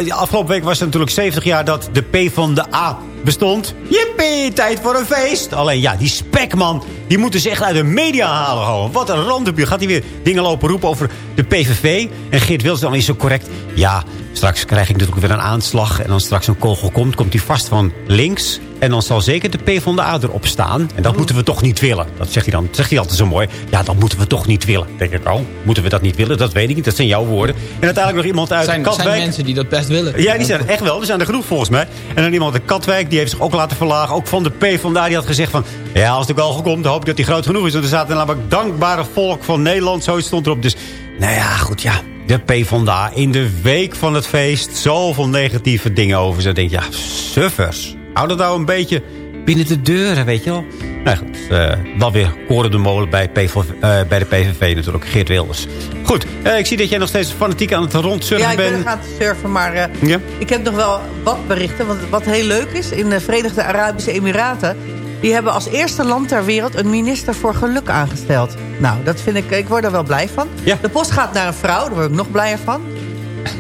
afgelopen week was het natuurlijk 70 jaar dat de P van de A bestond. Jippie, tijd voor een feest. Alleen ja, die spekman, die moeten ze echt uit de media halen. Gewoon. Wat een randopje. Gaat hij weer dingen lopen roepen over de PVV? En Geert Wilders dan is zo correct. Ja, straks krijg ik natuurlijk weer een aanslag. En dan straks een kogel komt, komt hij vast van links. En dan zal zeker de P van de A erop staan. En dat moeten we toch niet willen. Dat zegt hij dan. Dat zegt hij altijd zo mooi. Ja, dat moeten we toch niet willen. Dan denk ik, oh, moeten we dat niet willen? Dat weet ik niet. Dat zijn jouw woorden. En uiteindelijk nog iemand uit zijn, Katwijk. zijn mensen die dat best willen. Ja, die zijn echt wel. Er zijn er genoeg volgens mij. En dan iemand uit Katwijk, die heeft zich ook laten verlagen. Ook van de P vandaar, die had gezegd van... Ja, als de goal komt, dan hoop ik dat die groot genoeg is. Want er zaten namelijk dankbare volk van Nederland. Zoiets stond erop. Dus, nou ja, goed, ja. De P vandaar in de week van het feest. Zoveel negatieve dingen over. Zo denk je, ja, suffers. Hou dat nou een beetje binnen de deuren, weet je wel. Nou goed, eh, wel weer koren de molen bij, PV, eh, bij de PVV natuurlijk. Geert Wilders. Goed, eh, ik zie dat jij nog steeds fanatiek aan het rondsurfen Ja, ik ben bent. er gaan surfen, maar Ja? ik heb nog wel wat berichten. Want wat heel leuk is, in de Verenigde Arabische Emiraten... die hebben als eerste land ter wereld een minister voor geluk aangesteld. Nou, dat vind ik, ik word er wel blij van. De post gaat naar een vrouw, daar word ik nog blijer van.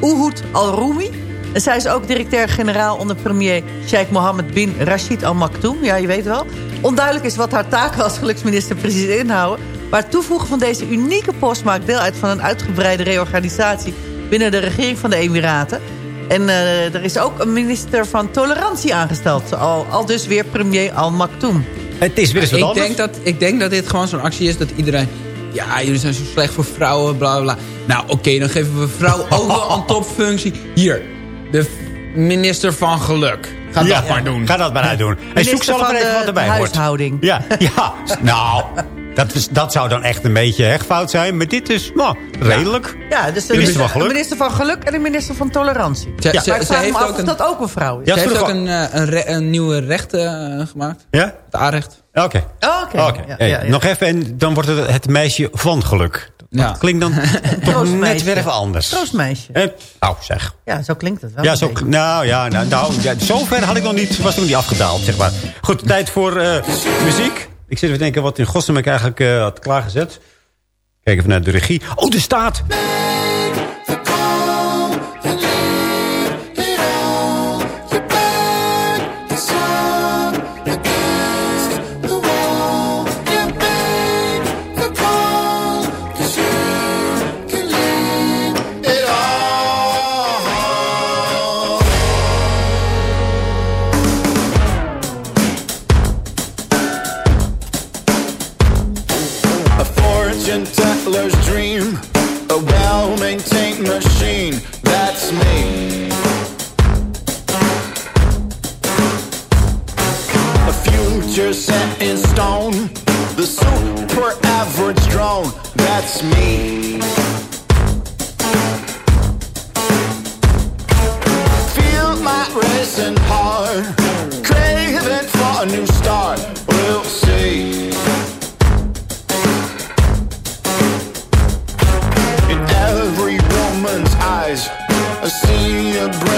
Uhud al-Roumi. En zij is ook directeur-generaal onder premier Sheikh Mohammed bin Rashid Al Maktoum. Ja, je weet wel. Onduidelijk is wat haar taken als geluksminister precies inhouden. Maar het toevoegen van deze unieke post maakt deel uit van een uitgebreide reorganisatie binnen de regering van de Emiraten. En eh, er is ook een minister van tolerantie aangesteld. Al, al dus weer premier Al Maktoum. Het is weer eens wat ik anders. Denk dat, ik denk dat dit gewoon zo'n actie is dat iedereen... Ja, jullie zijn zo slecht voor vrouwen, bla bla bla. Nou, oké, dan geven we vrouwen ook wel een topfunctie. Hier, de minister van geluk. Ga Ja, dat maar doen. Ga dat maar uitdoen. En Minister zoek zelf van maar even de wat erbij huishouding. hoort. Ja, ja. nou, dat, is, dat zou dan echt een beetje hechtfout zijn. Maar dit is nou, redelijk. Ja, dus de Minister van de minister van Geluk en de minister van Tolerantie. Ze, Ja, ze- maar ik ze vraag me heeft af ook of een, dat ook een vrouw is. Ja, ze heeft ook een, eh, een, re- een nieuwe recht eh, gemaakt. Ja? Het A-recht. Oké. Oh, Oké. Oké. Ja, Hey, ja, ja. Nog even en dan wordt het het meisje van geluk. Dat Ja. klinkt dan toch net weer even anders. Troostmeisje. Eh, nou, zeg. Ja, zo klinkt het wel. Ja, zo, nou ja, nou, nou ja, zover had ik nog niet, was nog niet afgedaald, zeg maar. Goed, tijd voor eh, muziek. Ik zit even te denken wat in godsnaam ik eigenlijk eh, had klaargezet. Kijk even naar de regie. Oh, de staat! I see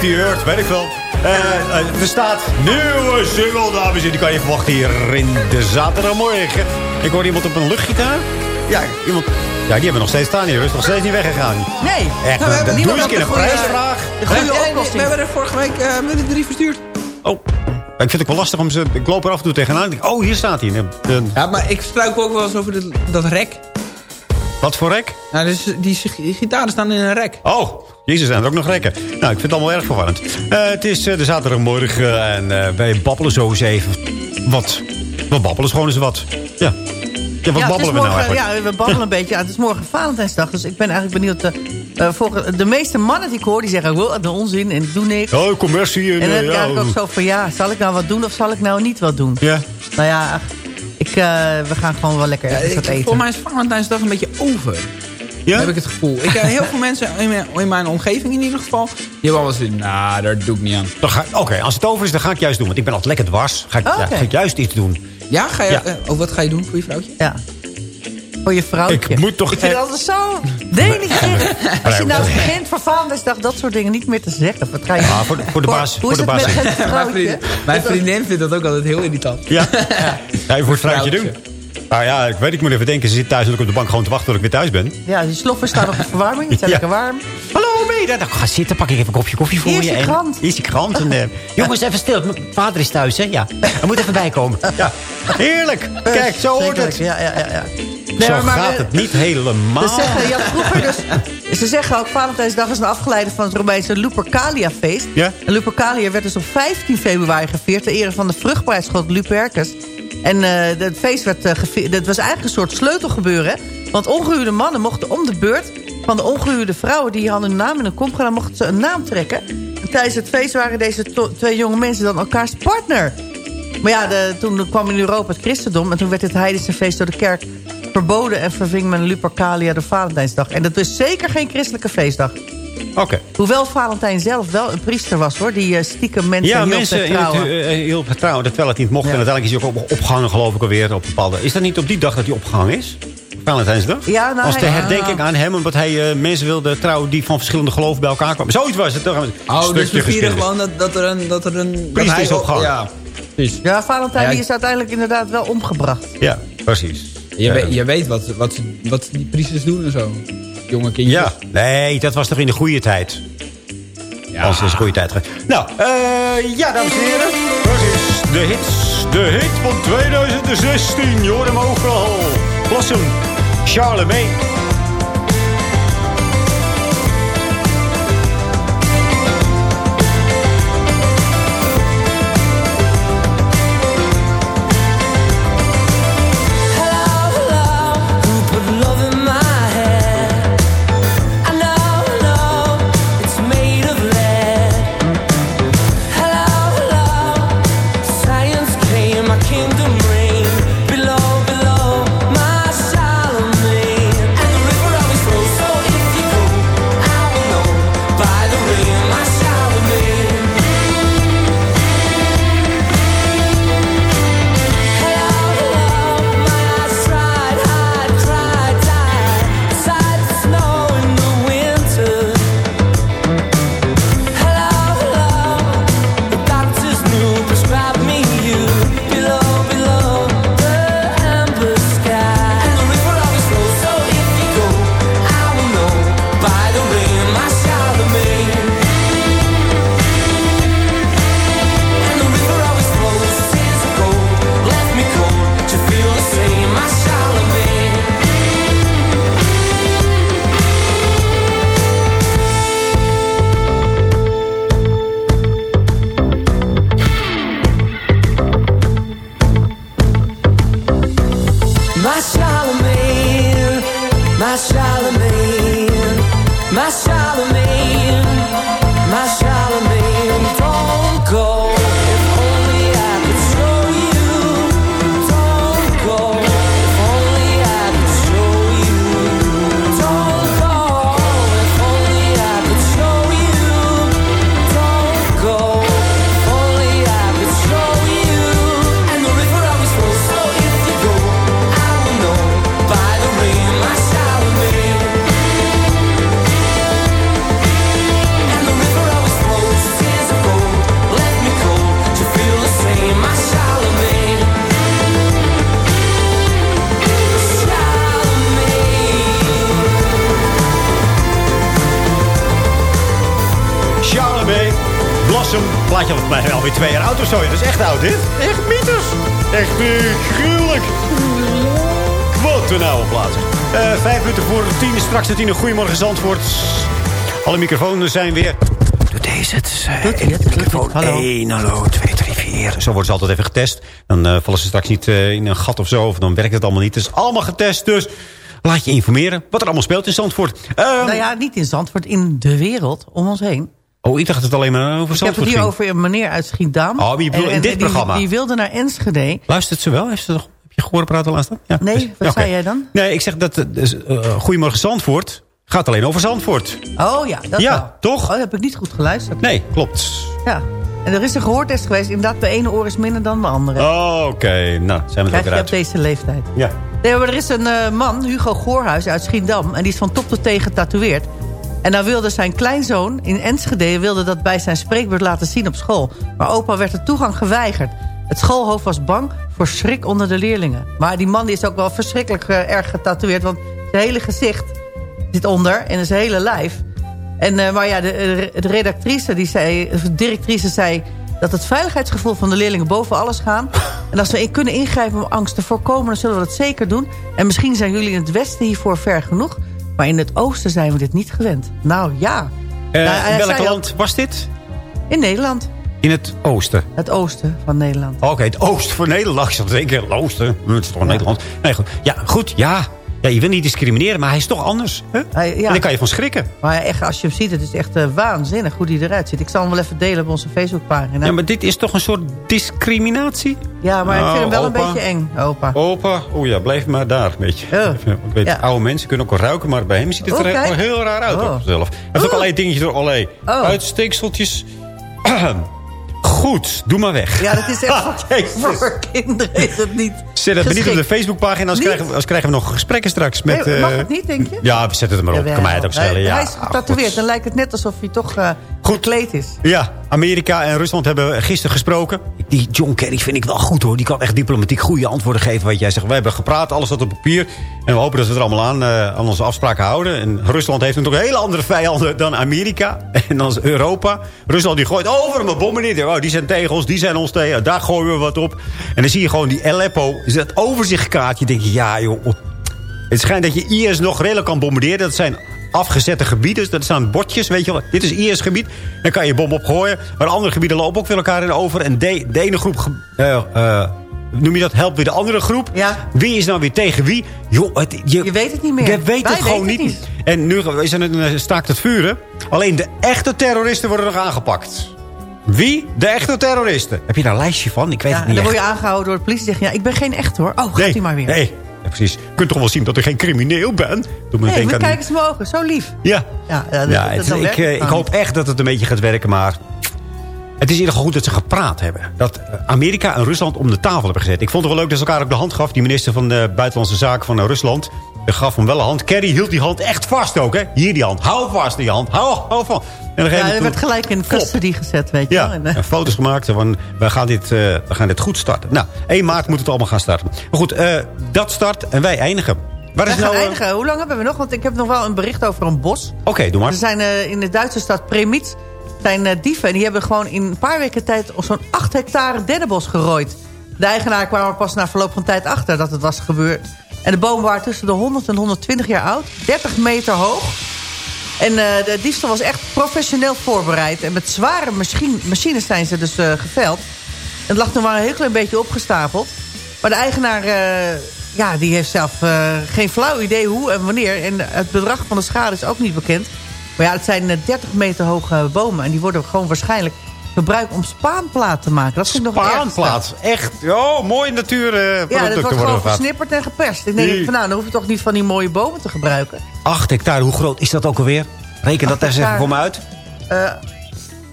The earth, weet ik wel. Eh, eh, er staat nieuwe single, dames en heren. Die kan je verwachten hier in de zaterdagmorgen. Ik hoor iemand op een luchtgitaar. Ja, iemand... Ja, die hebben nog steeds staan hier. Dat is nog steeds niet weggegaan. Nee. Echt, Nou, we hebben doe eens een keer een prijsvraag. De goede oplossing. we hebben er vorige week eh, met de drie verstuurd. Oh, ik vind het wel lastig om ze... Ik loop er af en toe tegenaan. Ik denk, oh, hier staat hij. De- Ja, maar ik struikel ook wel eens over de- dat rek. Wat voor rek? Nou, dus die, gitaren staan in een rek. Oh, jezus, zijn er ook nog rekken. Nou, ik vind het allemaal erg verwarrend. Eh, het is eh, de zaterdagmorgen en eh, wij babbelen zo eens even. Wat? We babbelen gewoon eens wat. Ja. Ja, wat Ja, het is babbelen we nou morgen- eigenlijk? Ja, we babbelen een beetje. Ja, het is morgen Valentijnsdag, dus ik ben eigenlijk benieuwd. volgens de meeste mannen die ik hoor, die zeggen... Wow, de onzin en ik doe niks. Oh, commercie. En, En dan eh, heb ik ja, ook zo van... Ja, zal ik nou wat doen of zal ik nou niet wat doen? Ja. Nou ja, ik, eh, we gaan gewoon wel lekker Ja, wat eten. voor mij is Valentijnsdag een beetje over. Ja? heb ik het gevoel. Ik heb heel veel mensen in mijn, in mijn omgeving in ieder geval... die hebben allemaal zoiets nou, daar doe ik niet aan. Oké, als het over is, dan ga ik juist doen. Want ik ben altijd lekker dwars. Ga ik, Oh, ja, ga ik juist iets doen. Ja, ga je, Ja. eh, oh, wat ga je doen voor je vrouwtje? Ja. Voor je vrouwtje. Ik moet toch... Ik vind het altijd zo denigrerend. Als je nou begint voor Valentijnsdag dat soort dingen niet meer te zeggen. Wat ga je Ah, voor de- voor de baas- voor de baas. vriendin, mijn vriendin vindt dat ook altijd heel irritant. Ja, ja je voor het vrouwtje doen. Nou ja, ik weet, ik moet even denken. Ze zit thuis natuurlijk op de bank gewoon te wachten tot ik weer thuis ben. Ja, die sloffen staan op de verwarming. Het Ja. lekker warm. Hallo, mee. Dan ga zitten, pak ik even een kopje koffie voor Hier is je. je en- krant. Hier is je krant. En, eh, jongens, even stil. Mijn vader is thuis, hè? Ja. Hij moet even bijkomen. Ja. Heerlijk. Kijk, zo hoort Zekerlijk. het. Ja, ja, ja. ja. Zo maar- maar, gaat eh, het niet helemaal. Ze zeggen, ja, vroeger dus, ze zeggen ook, Valentijnsdag is een afgeleide van het Romeinse Lupercalia-feest. Ja? En Lupercalia werd dus op 15 februari gevierd... ter ere van de vruchtbaarheidsgod Lupercus. En eh, het feest werd uh, gevierd... Het was eigenlijk een soort sleutelgebeuren. Want ongehuwde mannen mochten om de beurt... van de ongehuwde vrouwen die hadden hun naam in een kom gedaan... mochten ze een naam trekken. En tijdens het feest waren deze twee jonge mensen dan elkaars partner. Maar ja, toen kwam in Europa het christendom... en toen werd het heidense feest door de kerk verboden... en verving men Lupercalia de Valentijnsdag. En dat is zeker geen christelijke feestdag. Oké. Hoewel Valentijn zelf wel een priester was, hoor. Die eh, stiekem mensen Ja, hielp mensen trouwen. eh, hielp het trouwen. Dat wel het niet mocht. Ja. En uiteindelijk is hij ook op- opgehangen, geloof ik alweer. Op bepaalde... Is dat niet op die dag dat hij opgehangen is? Valentijnsdag? Ja, nou, Als de herdenking aan hem, omdat hij eh, mensen wilde trouwen... die van verschillende geloven bij elkaar kwamen. Zoiets was het. toch? Een Oh, dus stukje we vieren gewoon dat, dat er een... Dat er een dat Priester hij is opgehangen. Ja, precies. Ja, Valentijn Ja, die is uiteindelijk inderdaad wel omgebracht. Ja, precies. Je, Ja. weet, je weet wat, wat, wat die priesters doen en zo. Jonge kindjes. Ja, nee, dat was toch in de goede tijd. Ja. Als is een goede tijd. Nou, eh, ja, dames en heren. Precies, de hits. De hit van 2016. Je hoort hem overal. Blossom, Charlemagne. Vijf minuten voor tien, straks de tien. Goedemorgen Zandvoort. Alle microfoons zijn weer... Doet deze het? Uh, hij het? Microfoon Hallo. 1, hallo, 2, 3, 4. Zo worden ze altijd even getest. Dan eh, vallen ze straks niet eh, in een gat of zo. Of dan werkt het allemaal niet. Het is allemaal getest, dus... Laat je informeren wat er allemaal speelt in Zandvoort. Ehm, Nou ja, niet in Zandvoort, in de wereld om ons heen. Oh, ik dacht het alleen maar over Ik heb Zandvoort het hier ging. over een meneer uit Schiedam. Oh, je bedoelt in dit die, programma? Die wilde naar Enschede. Luistert ze wel? Heeft ze heb je gehoord praten laatst? Ja. Nee, Dus- wat ja, zei jij dan? Nee, ik zeg dat dus, uh, Goedemorgen Zandvoort gaat alleen over Zandvoort. Oh ja, dat Ja, wel. toch? Oh, dat heb ik niet goed geluisterd. Nee, klopt. Ja. En er is een gehoortest geweest. Inderdaad, de ene oor is minder dan de andere. Oh, Oké, nou, zijn we er Krijg weer je op deze leeftijd. Ja. Nee, maar er is een eh, man, Hugo Goorhuis uit Schiedam. En die is van top tot teen getatoeëerd. En dan wilde zijn kleinzoon in Enschede... wilde dat bij zijn spreekbeurt laten zien op school. Maar opa werd de toegang geweigerd. Het schoolhoofd was bang voor schrik onder de leerlingen. Maar die man die is ook wel verschrikkelijk eh, erg getatoeëerd. Want zijn hele gezicht zit onder en zijn hele lijf. En, eh, maar ja, de, de redactrice, die zei, de directrice zei... dat het veiligheidsgevoel van de leerlingen boven alles gaan. En als we in- kunnen ingrijpen om angst te voorkomen... dan zullen we dat zeker doen. En misschien zijn jullie in het westen hiervoor ver genoeg... maar in het oosten zijn we dit niet gewend. Nou ja. Eh, Nou, in welk land was dit? In Nederland. In het oosten. Het oosten van Nederland. Oké, het oosten van Nederland. Ik zat te denken, het oosten. Het is toch Nederland? Nee, goed. Ja, goed, ja. Ja, je wil niet discrimineren, maar hij is toch anders. Hè? Hij- ja. En daar kan je van schrikken. Maar echt, als je hem ziet, het is echt eh, waanzinnig hoe hij eruit ziet. Ik zal hem wel even delen op onze Facebookpagina. Ja, maar dit is toch een soort discriminatie? Ja, maar ik vind hem wel een Oh, opa. beetje eng, opa. Opa, oh ja, blijf maar daar een beetje. Ik weet, Ja. oude mensen kunnen ook ruiken, maar bij hem ziet het Oh, er kijk. wel heel raar uit Oh. op zichzelf. Hij heeft ook allerlei dingetjes door, allerlei Oh. uitsteekseltjes. Goed, doe maar weg. Ja, dat is echt voor, voor kinderen is het niet Zet het maar niet op de. Facebookpagina, anders krijgen, we- anders krijgen we nog gesprekken straks. Met, Nee, mag eh, het niet, denk je? Ja, we zetten het maar op. Kan mij het ook schelen. Hij, Ja, hij is getatoeëerd. goed. Dan lijkt het net alsof hij toch eh gekleed is. Ja, Amerika en Rusland hebben gisteren gesproken. Die John Kerry vind ik wel goed hoor. Die kan echt diplomatiek goede antwoorden geven. Wat jij zegt, we hebben gepraat, alles staat op papier. En we hopen dat we er allemaal aan, eh, aan onze afspraken houden. En Rusland heeft natuurlijk hele andere vijanden dan Amerika. En dan Europa. Rusland die gooit over met bommen. Oh, die zijn tegen ons, die zijn ons tegen. Daar gooien we wat op. En dan zie je gewoon die Aleppo. Is dat overzichtkaartje. denk je, ja joh. Het schijnt dat je IS nog redelijk kan bombarderen. Dat zijn afgezette gebieden. Dat staan bordjes, weet je wel. Dit is IS-gebied. Dan kan je bom opgooien. Maar andere gebieden lopen ook weer elkaar in over. En de, de ene groep... eh, eh, noem je dat? Helpt weer de andere groep. Wie is nou weer tegen wie? Joh, het, je, Je weet het niet meer. je weet Wij het gewoon niet. En nu is er een eh, staakt het vuren. Alleen de echte terroristen worden nog aangepakt. Wie? De echte terroristen. Heb je daar een lijstje van? Ik weet Ja, het niet dan word je aangehouden door de politie. Zeg je, ja, ik ben geen echt hoor. Oh, gaat Nee, hij maar weer. Nee, ja, precies. Je kunt toch wel zien dat ik geen crimineel ben? Doe me Nee, denken aan- kijk eens in mijn ogen. Zo lief. Ja. Ja, dat, ja, dat- het- dat ik, eh, het ik hoop echt dat het een beetje gaat werken, maar... Het is in ieder geval goed dat ze gepraat hebben. Dat eh, Amerika en Rusland om de tafel hebben gezet. Ik vond het wel leuk dat ze elkaar ook de hand gaf. Die minister van de Buitenlandse Zaken van eh, Rusland. Die gaf hem wel een hand. Kerry hield die hand echt vast ook. Hè? Hier die hand. Hou vast die hand. Hou, hou van. En Ja, er werd gelijk in custody gezet, weet je wel. ja, En, eh, en foto's gemaakt van we gaan, dit, eh, we gaan dit goed starten. Nou, 1 maart moet het allemaal gaan starten. Maar goed, eh, dat start en wij eindigen. Waar is gaan nou... eindigen. Hoe lang hebben we nog? Want ik heb nog wel een bericht over een bos. Oké, doe maar. Er zijn in de Duitse stad Premitz zijn dieven. En die hebben gewoon in een paar weken tijd zo'n 8 hectare dennenbos gerooid. De eigenaar kwam er pas na verloop van tijd achter dat het was gebeurd. En de bomen waren tussen de 100 en 120 jaar oud. 30 meter hoog. En eh, de diefstal was echt professioneel voorbereid. En met zware machine, machines zijn ze dus eh, geveld. Het lag nog maar een heel klein beetje opgestapeld. Maar de eigenaar eh, ja, die heeft zelf geen flauw idee hoe en wanneer. En het bedrag van de schade is ook niet bekend. Maar ja, het zijn eh, 30 meter hoge bomen. En die worden gewoon waarschijnlijk gebruikt om spaanplaat te maken. Dat vind ik nog. Spaanplaat. Echt, oh, mooi natuurproducten Ja, dat wordt gewoon versnipperd en geperst. Ik denk van nou, dan hoef je toch niet van die mooie bomen te gebruiken. 8 hectare, hoe groot is dat ook alweer? Reken dat eens even voor me uit. Eh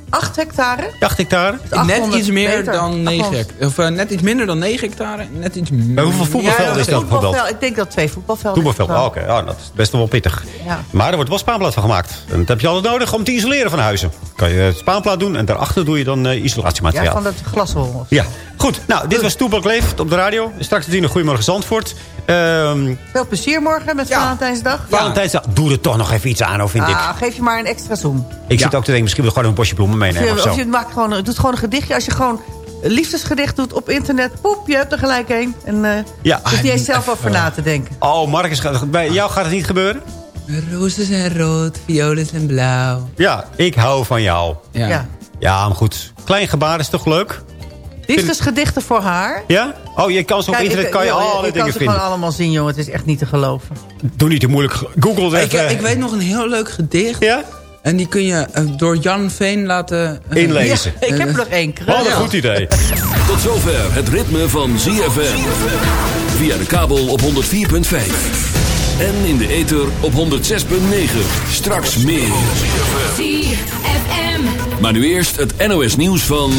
8 hectare? 8 hectare? Net 800 iets meer meter. dan 9 800. hectare. Of eh, net iets minder dan 9 hectare. Net iets Maar hoeveel voetbalvelden is dat bijvoorbeeld? Ik denk dat twee voetbalvelden. Voetbalveld, is oh, oké. Oh, dat is best wel pittig. wel. Ja. Maar er wordt wel spaanplaat van gemaakt. En dat heb je altijd nodig om te isoleren van huizen. Kan je spaanplaat doen en daarachter doe je dan eh, ja, isolatiemateriaal. van dat glaswol. Ja, goed. Nou, dit was Toepak Leeft op de radio. Straks te zien Goedemorgen Zandvoort. Ehm Veel plezier morgen met Valentijnsdag. Valentijnsdag, doe er toch nog even iets aan, of vind ik. Ah, geef je maar een extra zoom. Ik zit ook te denken, misschien wel gewoon een bosje bloemen. Me meenemen of Of zo. je maakt gewoon, een- doet gewoon een gedichtje. Als je gewoon een liefdesgedicht doet op internet. Poep, je hebt er gelijk een. En eh Ja. hoef je eens zelf over na te denken. Oh, Marcus, gaat- bij jou gaat het niet gebeuren? Rozen zijn rood, violen zijn blauw. Ja, ik hou van jou. Ja. Ja. Ja, maar goed. Klein gebaar is toch leuk? Liefdesgedichten voor haar. Ja? Oh, je kan ze op Kijk, internet ik- kan je joh, alle kan dingen ze vinden. gewoon allemaal zien, jongen. Het is echt niet te geloven. Doe niet te moeilijk. Google het Ik, even. ik weet nog een heel leuk gedicht. Ja? En die kun je eh, door Jan Veen laten... eh, Inlezen. Ja, ik heb er nog één. Wat een goed idee. Tot zover het ritme van ZFM. Via de kabel op 104.5. En in de ether op 106.9. Straks meer. ZFM. Maar nu eerst het NOS nieuws van...